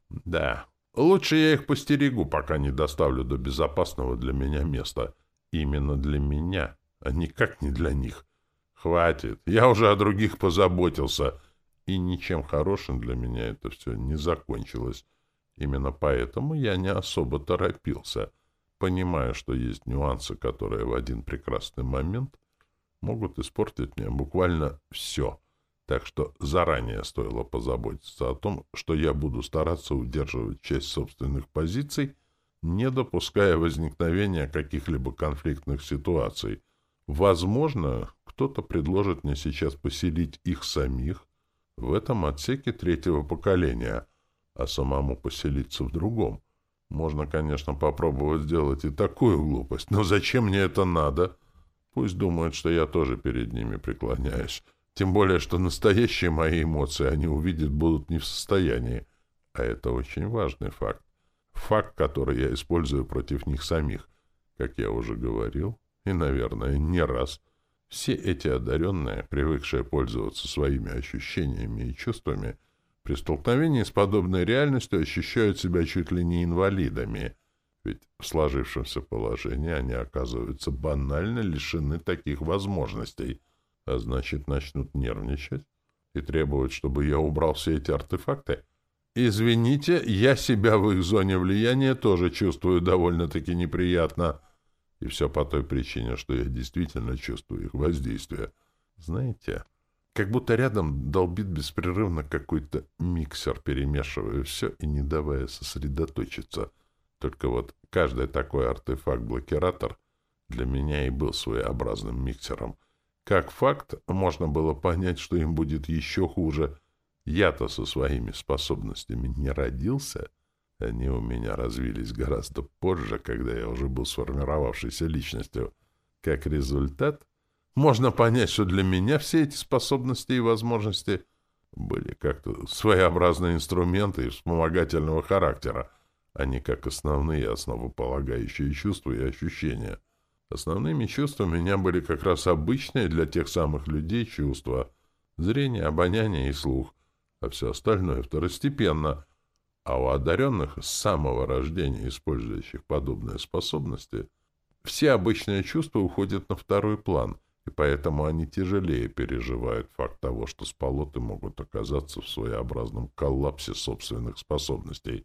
Да, Лучше я их постерегу, пока не доставлю до безопасного для меня места. Именно для меня, а никак не для них. Хватит, я уже о других позаботился. И ничем хорошим для меня это все не закончилось. Именно поэтому я не особо торопился, понимая, что есть нюансы, которые в один прекрасный момент могут испортить мне буквально все — так что заранее стоило позаботиться о том, что я буду стараться удерживать часть собственных позиций, не допуская возникновения каких-либо конфликтных ситуаций. Возможно, кто-то предложит мне сейчас поселить их самих в этом отсеке третьего поколения, а самому поселиться в другом. Можно, конечно, попробовать сделать и такую глупость, но зачем мне это надо? Пусть думают, что я тоже перед ними преклоняюсь. Тем более, что настоящие мои эмоции они увидеть будут не в состоянии. А это очень важный факт. Факт, который я использую против них самих. Как я уже говорил, и, наверное, не раз. Все эти одаренные, привыкшие пользоваться своими ощущениями и чувствами, при столкновении с подобной реальностью ощущают себя чуть ли не инвалидами. Ведь в сложившемся положении они оказываются банально лишены таких возможностей — а значит, начнут нервничать и требовать, чтобы я убрал все эти артефакты. Извините, я себя в их зоне влияния тоже чувствую довольно-таки неприятно. И все по той причине, что я действительно чувствую их воздействие. Знаете, как будто рядом долбит беспрерывно какой-то миксер, перемешивая все и не давая сосредоточиться. Только вот каждый такой артефакт-блокиратор для меня и был своеобразным миксером — как факт, можно было понять, что им будет еще хуже. Я-то со своими способностями не родился. Они у меня развились гораздо позже, когда я уже был сформировавшейся личностью. Как результат, можно понять, что для меня все эти способности и возможности были как-то своеобразные инструменты вспомогательного характера, а не как основные основополагающие чувства и ощущения — Основными чувствами у меня были как раз обычные для тех самых людей чувства. Зрение, обоняние и слух, а все остальное второстепенно. А у одаренных с самого рождения, использующих подобные способности, все обычные чувства уходят на второй план, и поэтому они тяжелее переживают факт того, что сполоты могут оказаться в своеобразном коллапсе собственных способностей.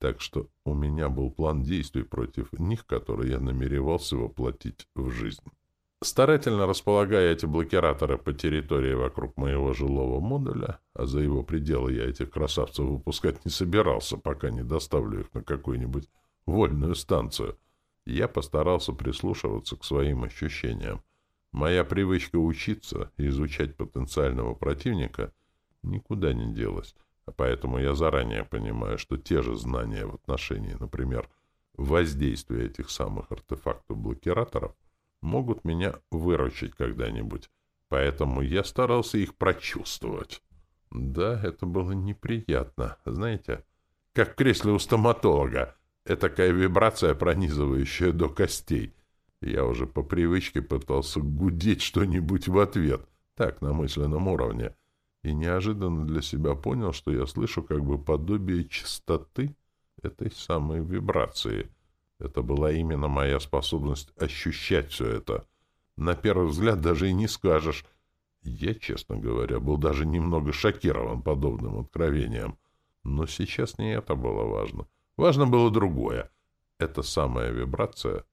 Так что у меня был план действий против них, который я намеревался воплотить в жизнь. Старательно располагая эти блокираторы по территории вокруг моего жилого модуля, а за его пределы я этих красавцев выпускать не собирался, пока не доставлю их на какую-нибудь вольную станцию, я постарался прислушиваться к своим ощущениям. Моя привычка учиться и изучать потенциального противника никуда не делась, а поэтому я заранее понимаю, что те же знания в отношении, например, воздействия этих самых артефактов-блокираторов могут меня выручить когда-нибудь, поэтому я старался их прочувствовать. Да, это было неприятно, знаете, как в кресле у стоматолога. Этакая вибрация, пронизывающая до костей. Я уже по привычке пытался гудеть что-нибудь в ответ, так, на мысленном уровне, и неожиданно для себя понял, что я слышу как бы подобие частоты этой самой вибрации — это была именно моя способность ощущать все это. На первый взгляд даже и не скажешь. Я, честно говоря, был даже немного шокирован подобным откровением. Но сейчас не это было важно. Важно было другое. Эта самая вибрация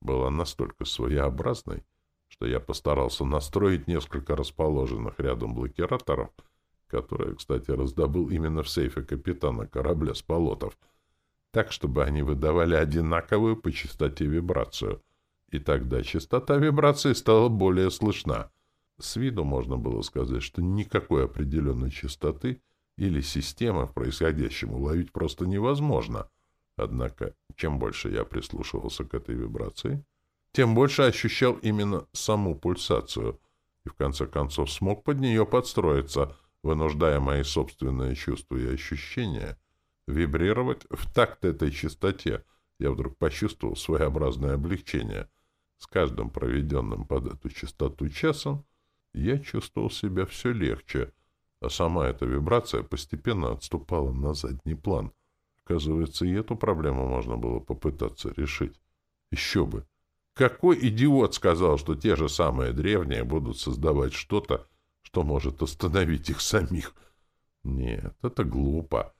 была настолько своеобразной, что я постарался настроить несколько расположенных рядом блокираторов, которые, кстати, раздобыл именно в сейфе капитана корабля с полотов — так, чтобы они выдавали одинаковую по частоте вибрацию. И тогда частота вибрации стала более слышна. С виду можно было сказать, что никакой определенной частоты или системы в происходящем уловить просто невозможно. Однако, чем больше я прислушивался к этой вибрации, тем больше ощущал именно саму пульсацию и, в конце концов, смог под нее подстроиться, вынуждая мои собственные чувства и ощущения — вибрировать в такт этой частоте, я вдруг почувствовал своеобразное облегчение. С каждым проведенным под эту частоту часом я чувствовал себя все легче, а сама эта вибрация постепенно отступала на задний план. Оказывается, и эту проблему можно было попытаться решить. Еще бы! Какой идиот сказал, что те же самые древние будут создавать что-то, что может остановить их самих? Нет, это глупо.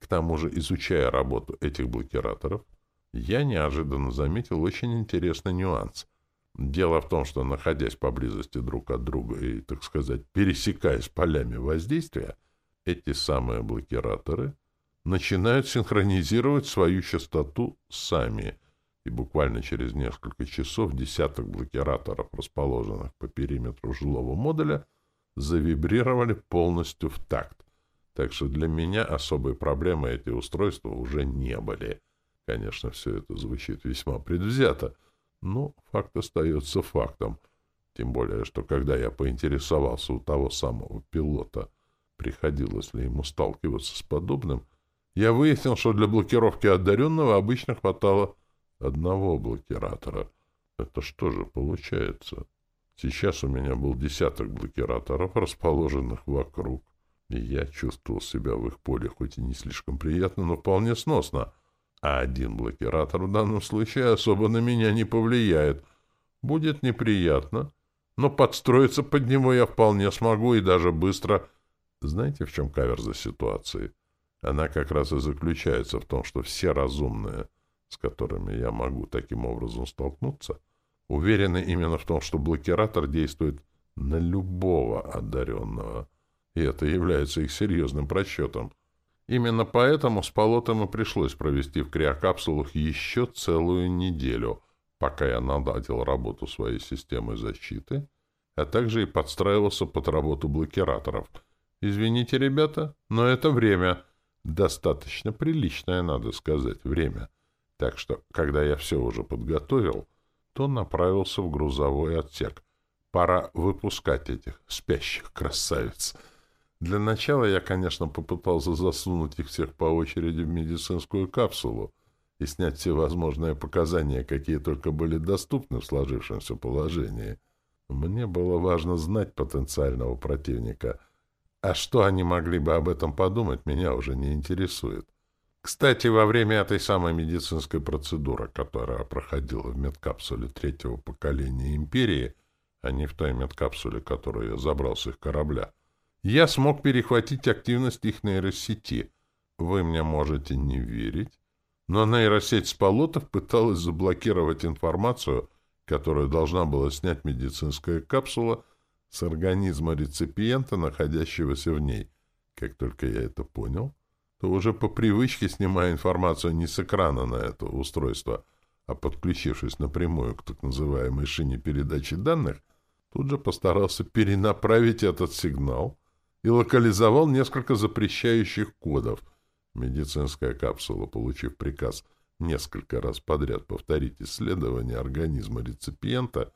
К тому же, изучая работу этих блокираторов, я неожиданно заметил очень интересный нюанс. Дело в том, что, находясь поблизости друг от друга и, так сказать, пересекаясь полями воздействия, эти самые блокираторы начинают синхронизировать свою частоту сами, и буквально через несколько часов десяток блокираторов, расположенных по периметру жилого модуля, завибрировали полностью в такт так что для меня особой проблемы эти устройства уже не были. Конечно, все это звучит весьма предвзято, но факт остается фактом. Тем более, что когда я поинтересовался у того самого пилота, приходилось ли ему сталкиваться с подобным, я выяснил, что для блокировки одаренного обычно хватало одного блокиратора. Это что же получается? Сейчас у меня был десяток блокираторов, расположенных вокруг я чувствовал себя в их поле хоть и не слишком приятно, но вполне сносно. А один блокиратор в данном случае особо на меня не повлияет. Будет неприятно, но подстроиться под него я вполне смогу и даже быстро. Знаете, в чем каверза ситуации? Она как раз и заключается в том, что все разумные, с которыми я могу таким образом столкнуться, уверены именно в том, что блокиратор действует на любого одаренного — и это является их серьезным просчетом. Именно поэтому с полотом и пришлось провести в криокапсулах еще целую неделю, пока я наладил работу своей системы защиты, а также и подстраивался под работу блокираторов. Извините, ребята, но это время. Достаточно приличное, надо сказать, время. Так что, когда я все уже подготовил, то направился в грузовой отсек. Пора выпускать этих спящих красавиц. Для начала я, конечно, попытался засунуть их всех по очереди в медицинскую капсулу и снять все возможные показания, какие только были доступны в сложившемся положении. Мне было важно знать потенциального противника. А что они могли бы об этом подумать, меня уже не интересует. Кстати, во время этой самой медицинской процедуры, которая проходила в медкапсуле третьего поколения Империи, а не в той медкапсуле, которую я забрал с их корабля, я смог перехватить активность их нейросети. Вы мне можете не верить, но нейросеть Спалотов пыталась заблокировать информацию, которую должна была снять медицинская капсула с организма реципиента, находящегося в ней. Как только я это понял, то уже по привычке, снимая информацию не с экрана на это устройство, а подключившись напрямую к так называемой шине передачи данных, тут же постарался перенаправить этот сигнал и локализовал несколько запрещающих кодов. Медицинская капсула, получив приказ несколько раз подряд повторить исследование организма реципиента,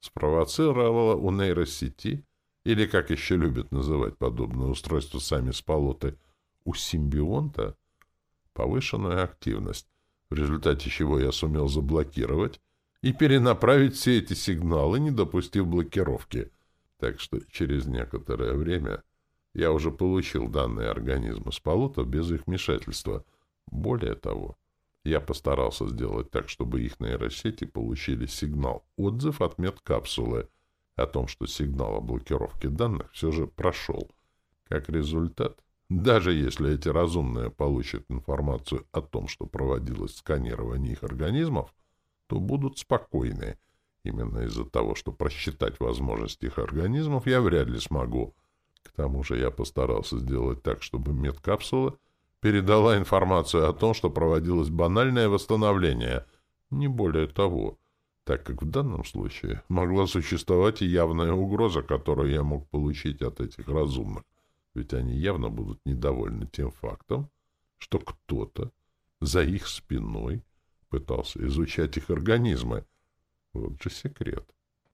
спровоцировала у нейросети, или, как еще любят называть подобное устройство сами спалоты, у симбионта, повышенную активность, в результате чего я сумел заблокировать и перенаправить все эти сигналы, не допустив блокировки. Так что через некоторое время я уже получил данные организма Спалотов без их вмешательства. Более того, я постарался сделать так, чтобы их нейросети получили сигнал, отзыв от медкапсулы о том, что сигнал о блокировке данных все же прошел. Как результат, даже если эти разумные получат информацию о том, что проводилось сканирование их организмов, то будут спокойны. Именно из-за того, что просчитать возможности их организмов я вряд ли смогу. К тому же я постарался сделать так, чтобы медкапсула передала информацию о том, что проводилось банальное восстановление, не более того, так как в данном случае могла существовать и явная угроза, которую я мог получить от этих разумных, ведь они явно будут недовольны тем фактом, что кто-то за их спиной пытался изучать их организмы. Вот же секрет.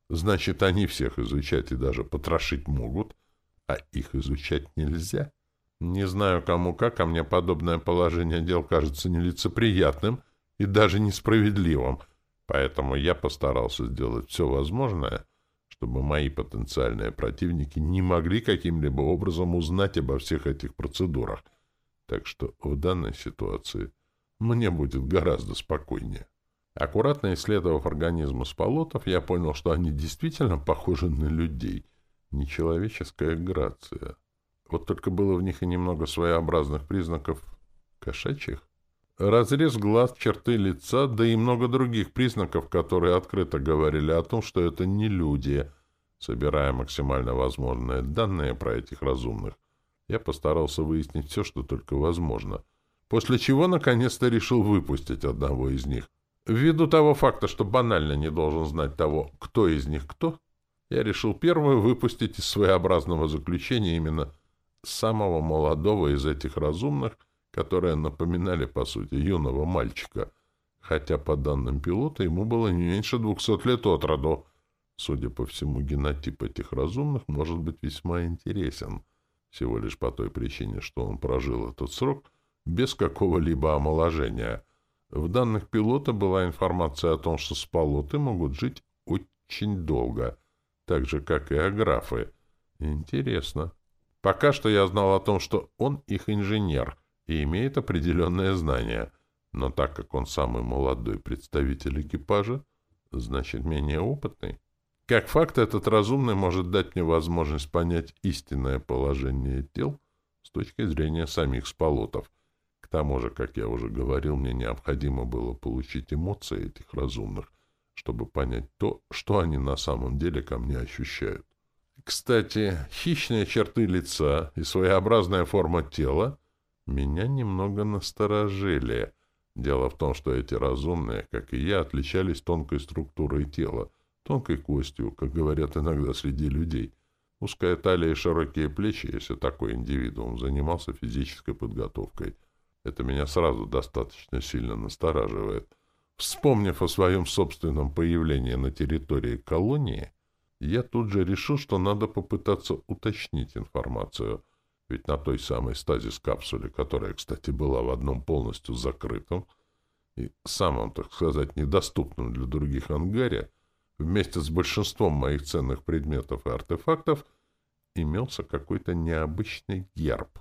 Значит, они всех изучать и даже потрошить могут, а их изучать нельзя. Не знаю, кому как, а мне подобное положение дел кажется нелицеприятным и даже несправедливым, поэтому я постарался сделать все возможное, чтобы мои потенциальные противники не могли каким-либо образом узнать обо всех этих процедурах. Так что в данной ситуации мне будет гораздо спокойнее. Аккуратно исследовав организмы сполотов, я понял, что они действительно похожи на людей. Нечеловеческая грация. Вот только было в них и немного своеобразных признаков кошачьих. Разрез глаз, черты лица, да и много других признаков, которые открыто говорили о том, что это не люди. Собирая максимально возможные данные про этих разумных, я постарался выяснить все, что только возможно. После чего, наконец-то, решил выпустить одного из них. Ввиду того факта, что банально не должен знать того, кто из них кто, я решил первую выпустить из своеобразного заключения именно самого молодого из этих разумных, которые напоминали, по сути, юного мальчика, хотя, по данным пилота, ему было не меньше двухсот лет от роду. Судя по всему, генотип этих разумных может быть весьма интересен, всего лишь по той причине, что он прожил этот срок без какого-либо омоложения. В данных пилота была информация о том, что спалоты могут жить очень долго, так же, как и аграфы. Интересно. Пока что я знал о том, что он их инженер и имеет определенные знания, но так как он самый молодой представитель экипажа, значит, менее опытный. Как факт, этот разумный может дать мне возможность понять истинное положение тел с точки зрения самих сполотов. К тому же, как я уже говорил, мне необходимо было получить эмоции этих разумных, чтобы понять то, что они на самом деле ко мне ощущают. Кстати, хищные черты лица и своеобразная форма тела меня немного насторожили. Дело в том, что эти разумные, как и я, отличались тонкой структурой тела, тонкой костью, как говорят иногда среди людей. Узкая талия и широкие плечи, если такой индивидуум занимался физической подготовкой. Это меня сразу достаточно сильно настораживает. Вспомнив о своем собственном появлении на территории колонии, я тут же решил, что надо попытаться уточнить информацию. Ведь на той самой стазис-капсуле, которая, кстати, была в одном полностью закрытом и самом, так сказать, недоступном для других ангаре, вместе с большинством моих ценных предметов и артефактов имелся какой-то необычный герб.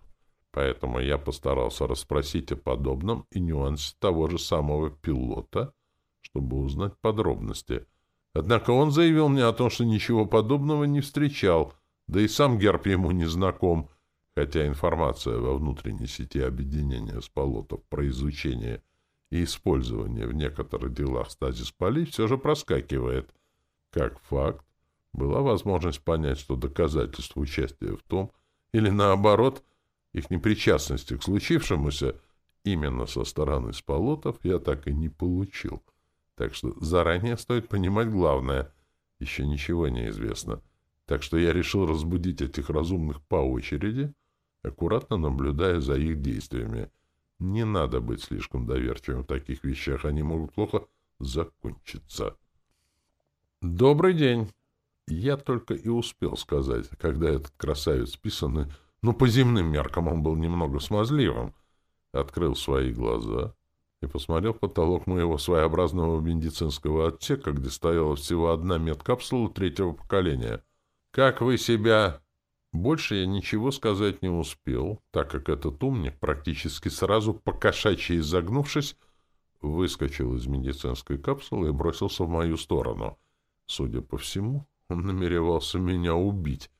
Поэтому я постарался расспросить о подобном и нюансе того же самого пилота, чтобы узнать подробности. Однако он заявил мне о том, что ничего подобного не встречал, да и сам герб ему не знаком, хотя информация во внутренней сети объединения сполотов про изучение и использование в некоторых делах стазис полей все же проскакивает. Как факт, была возможность понять, что доказательств участия в том, или наоборот, их непричастности к случившемуся именно со стороны сполотов я так и не получил. Так что заранее стоит понимать главное. Еще ничего не известно. Так что я решил разбудить этих разумных по очереди, аккуратно наблюдая за их действиями. Не надо быть слишком доверчивым в таких вещах, они могут плохо закончиться. «Добрый день!» Я только и успел сказать, когда этот красавец писанный, ну, по земным меркам он был немного смазливым, открыл свои глаза и посмотрел в потолок моего своеобразного медицинского отсека, где стояла всего одна медкапсула третьего поколения. «Как вы себя...» Больше я ничего сказать не успел, так как этот умник, практически сразу покошачьи изогнувшись, выскочил из медицинской капсулы и бросился в мою сторону. Судя по всему, он намеревался меня убить.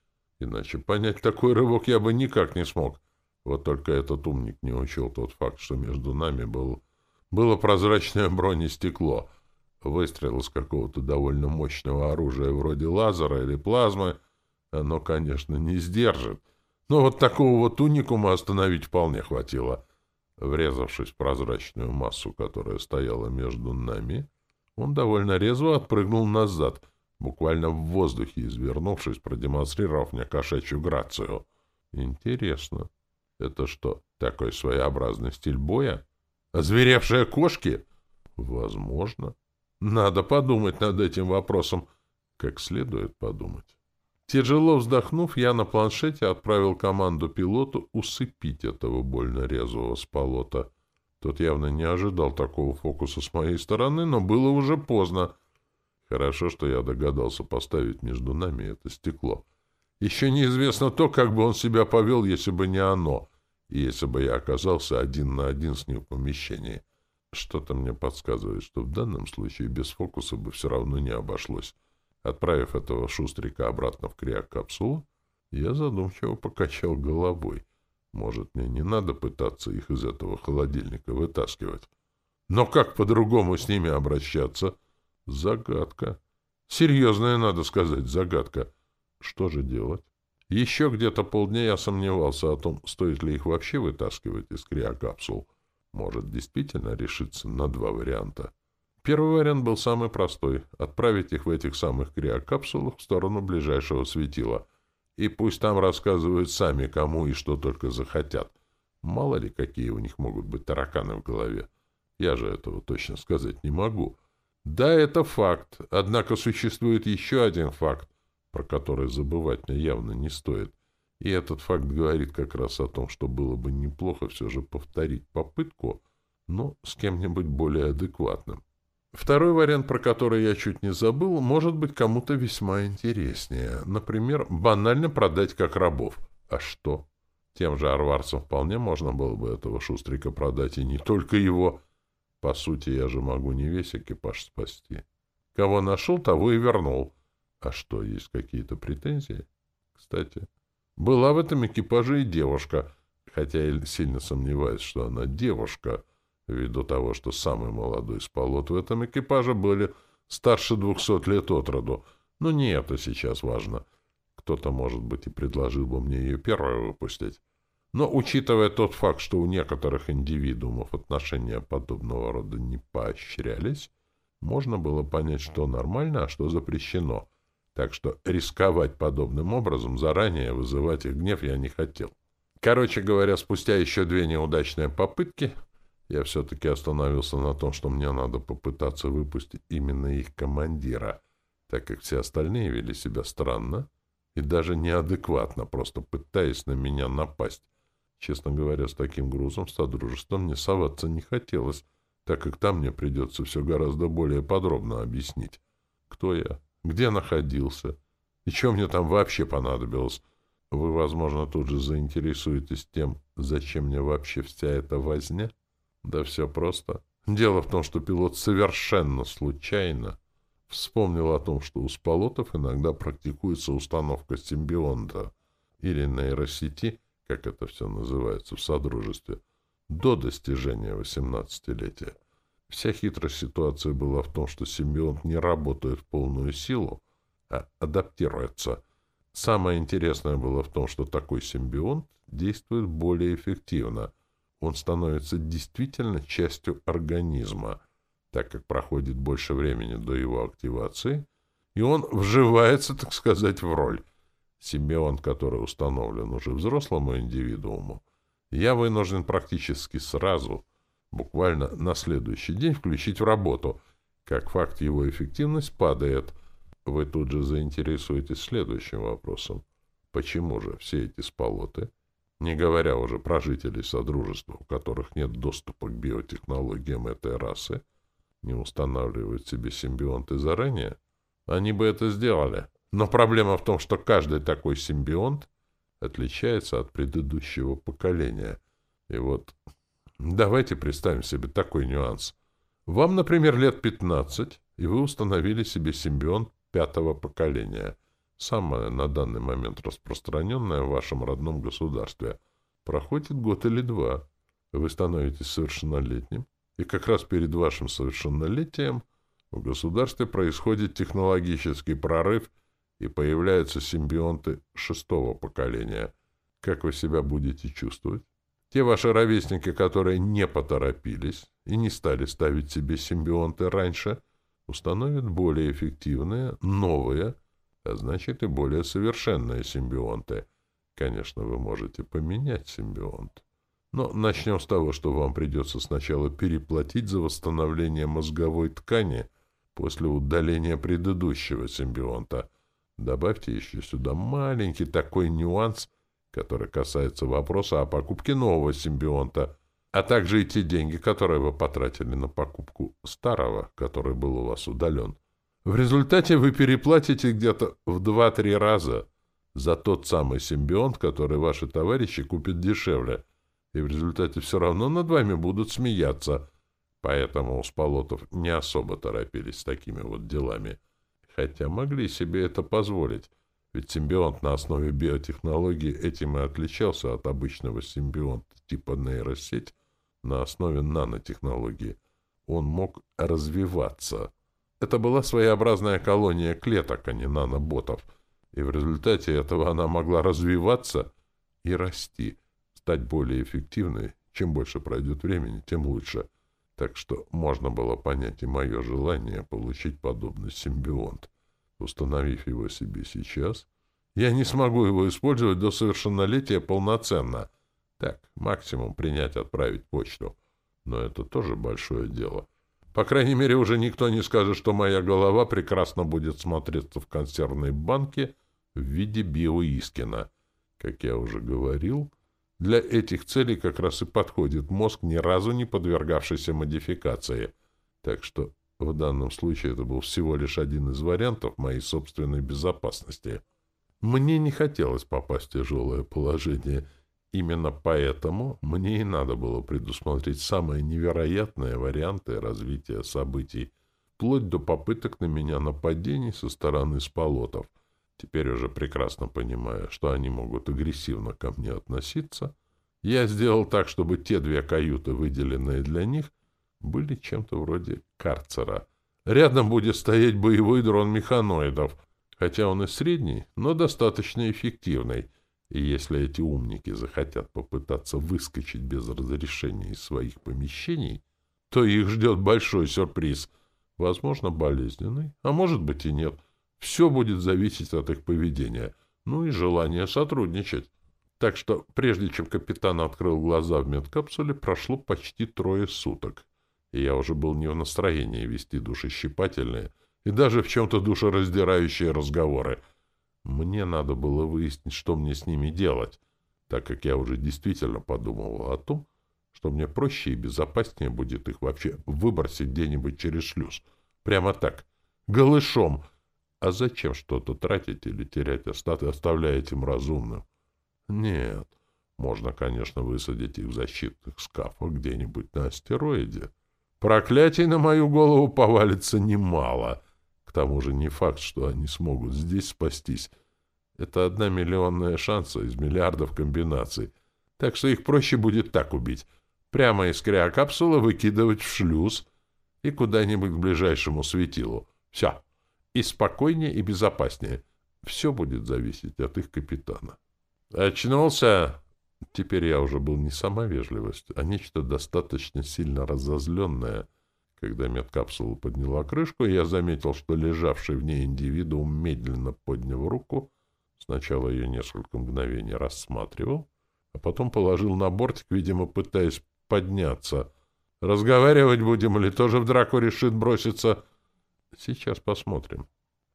Иначе понять такой рывок я бы никак не смог. Вот только этот умник не учел тот факт, что между нами был, было прозрачное бронестекло. Выстрел из какого-то довольно мощного оружия вроде лазера или плазмы оно, конечно, не сдержит. Но вот такого вот уникума остановить вполне хватило. Врезавшись в прозрачную массу, которая стояла между нами, он довольно резво отпрыгнул назад — буквально в воздухе извернувшись, продемонстрировав мне кошачью грацию. Интересно, это что, такой своеобразный стиль боя? Озверевшие кошки? Возможно. Надо подумать над этим вопросом. Как следует подумать. Тяжело вздохнув, я на планшете отправил команду пилоту усыпить этого больно резвого сполота. Тот явно не ожидал такого фокуса с моей стороны, но было уже поздно. Хорошо, что я догадался поставить между нами это стекло. Еще неизвестно то, как бы он себя повел, если бы не оно, и если бы я оказался один на один с ним в помещении. Что-то мне подсказывает, что в данном случае без фокуса бы все равно не обошлось. Отправив этого шустрика обратно в криокапсулу, я задумчиво покачал головой. Может, мне не надо пытаться их из этого холодильника вытаскивать? Но как по-другому с ними обращаться? Загадка. Серьезная, надо сказать, загадка. Что же делать? Еще где-то полдня я сомневался о том, стоит ли их вообще вытаскивать из криокапсул. Может, действительно решиться на два варианта. Первый вариант был самый простой — отправить их в этих самых криокапсулах в сторону ближайшего светила. И пусть там рассказывают сами, кому и что только захотят. Мало ли, какие у них могут быть тараканы в голове. Я же этого точно сказать не могу. Да, это факт. Однако существует еще один факт, про который забывать мне явно не стоит. И этот факт говорит как раз о том, что было бы неплохо все же повторить попытку, но с кем-нибудь более адекватным. Второй вариант, про который я чуть не забыл, может быть кому-то весьма интереснее. Например, банально продать как рабов. А что? Тем же арварцам вполне можно было бы этого шустрика продать, и не только его, по сути, я же могу не весь экипаж спасти. Кого нашел, того и вернул. А что, есть какие-то претензии? Кстати, была в этом экипаже и девушка, хотя я сильно сомневаюсь, что она девушка, ввиду того, что самый молодой сполот в этом экипаже были старше двухсот лет от роду. Но не это сейчас важно. Кто-то, может быть, и предложил бы мне ее первой выпустить. Но, учитывая тот факт, что у некоторых индивидуумов отношения подобного рода не поощрялись, можно было понять, что нормально, а что запрещено. Так что рисковать подобным образом, заранее вызывать их гнев я не хотел. Короче говоря, спустя еще две неудачные попытки, я все-таки остановился на том, что мне надо попытаться выпустить именно их командира, так как все остальные вели себя странно и даже неадекватно, просто пытаясь на меня напасть. Честно говоря, с таким грузом в Содружество мне соваться не хотелось, так как там мне придется все гораздо более подробно объяснить. Кто я? Где находился? И что мне там вообще понадобилось? Вы, возможно, тут же заинтересуетесь тем, зачем мне вообще вся эта возня? Да все просто. Дело в том, что пилот совершенно случайно вспомнил о том, что у сполотов иногда практикуется установка симбионта или нейросети, как это все называется в Содружестве, до достижения 18-летия. Вся хитрость ситуации была в том, что симбионт не работает в полную силу, а адаптируется. Самое интересное было в том, что такой симбионт действует более эффективно. Он становится действительно частью организма, так как проходит больше времени до его активации, и он вживается, так сказать, в роль. Симбионт, который установлен уже взрослому индивидууму, я вынужден практически сразу, буквально на следующий день, включить в работу. Как факт, его эффективность падает. Вы тут же заинтересуетесь следующим вопросом. Почему же все эти сполоты, не говоря уже про жителей Содружества, у которых нет доступа к биотехнологиям этой расы, не устанавливают себе симбионты заранее? Они бы это сделали. Но проблема в том, что каждый такой симбионт отличается от предыдущего поколения. И вот давайте представим себе такой нюанс. Вам, например, лет 15, и вы установили себе симбион пятого поколения, самое на данный момент распространенное в вашем родном государстве. Проходит год или два, вы становитесь совершеннолетним, и как раз перед вашим совершеннолетием в государстве происходит технологический прорыв – и появляются симбионты шестого поколения. Как вы себя будете чувствовать? Те ваши ровесники, которые не поторопились и не стали ставить себе симбионты раньше, установят более эффективные, новые, а значит и более совершенные симбионты. Конечно, вы можете поменять симбионт. Но начнем с того, что вам придется сначала переплатить за восстановление мозговой ткани после удаления предыдущего симбионта — Добавьте еще сюда маленький такой нюанс, который касается вопроса о покупке нового симбионта, а также и те деньги, которые вы потратили на покупку старого, который был у вас удален. В результате вы переплатите где-то в 2-3 раза за тот самый симбионт, который ваши товарищи купят дешевле, и в результате все равно над вами будут смеяться. Поэтому у Спалотов не особо торопились с такими вот делами. Хотя могли себе это позволить, ведь симбионт на основе биотехнологии этим и отличался от обычного симбионта типа нейросеть на основе нанотехнологии. Он мог развиваться. Это была своеобразная колония клеток, а не наноботов. И в результате этого она могла развиваться и расти, стать более эффективной. Чем больше пройдет времени, тем лучше так что можно было понять и мое желание получить подобный симбионт. Установив его себе сейчас, я не смогу его использовать до совершеннолетия полноценно. Так, максимум принять, отправить почту. Но это тоже большое дело. По крайней мере, уже никто не скажет, что моя голова прекрасно будет смотреться в консервной банке в виде биоискина. Как я уже говорил, для этих целей как раз и подходит мозг, ни разу не подвергавшийся модификации. Так что в данном случае это был всего лишь один из вариантов моей собственной безопасности. Мне не хотелось попасть в тяжелое положение. Именно поэтому мне и надо было предусмотреть самые невероятные варианты развития событий, вплоть до попыток на меня нападений со стороны сполотов — Теперь уже прекрасно понимая, что они могут агрессивно ко мне относиться, я сделал так, чтобы те две каюты, выделенные для них, были чем-то вроде карцера. Рядом будет стоять боевой дрон механоидов, хотя он и средний, но достаточно эффективный. И если эти умники захотят попытаться выскочить без разрешения из своих помещений, то их ждет большой сюрприз. Возможно, болезненный, а может быть и нет — все будет зависеть от их поведения, ну и желания сотрудничать. Так что, прежде чем капитан открыл глаза в медкапсуле, прошло почти трое суток, и я уже был не в настроении вести душещипательные и даже в чем-то душераздирающие разговоры. Мне надо было выяснить, что мне с ними делать, так как я уже действительно подумывал о том, что мне проще и безопаснее будет их вообще выбросить где-нибудь через шлюз. Прямо так — Голышом. А зачем что-то тратить или терять, оставляя этим разумным? Нет. Можно, конечно, высадить их в защитных скафах где-нибудь на астероиде. Проклятий на мою голову повалится немало. К тому же не факт, что они смогут здесь спастись. Это одна миллионная шанса из миллиардов комбинаций. Так что их проще будет так убить. Прямо из криокапсулы выкидывать в шлюз и куда-нибудь к ближайшему светилу. Все. И спокойнее, и безопаснее. Все будет зависеть от их капитана. «Очнулся!» Теперь я уже был не сама вежливость, а нечто достаточно сильно разозленное. Когда медкапсула подняла крышку, я заметил, что лежавший в ней индивидуум медленно поднял руку, сначала ее несколько мгновений рассматривал, а потом положил на бортик, видимо, пытаясь подняться. Разговаривать будем или тоже в драку решит броситься? Сейчас посмотрим.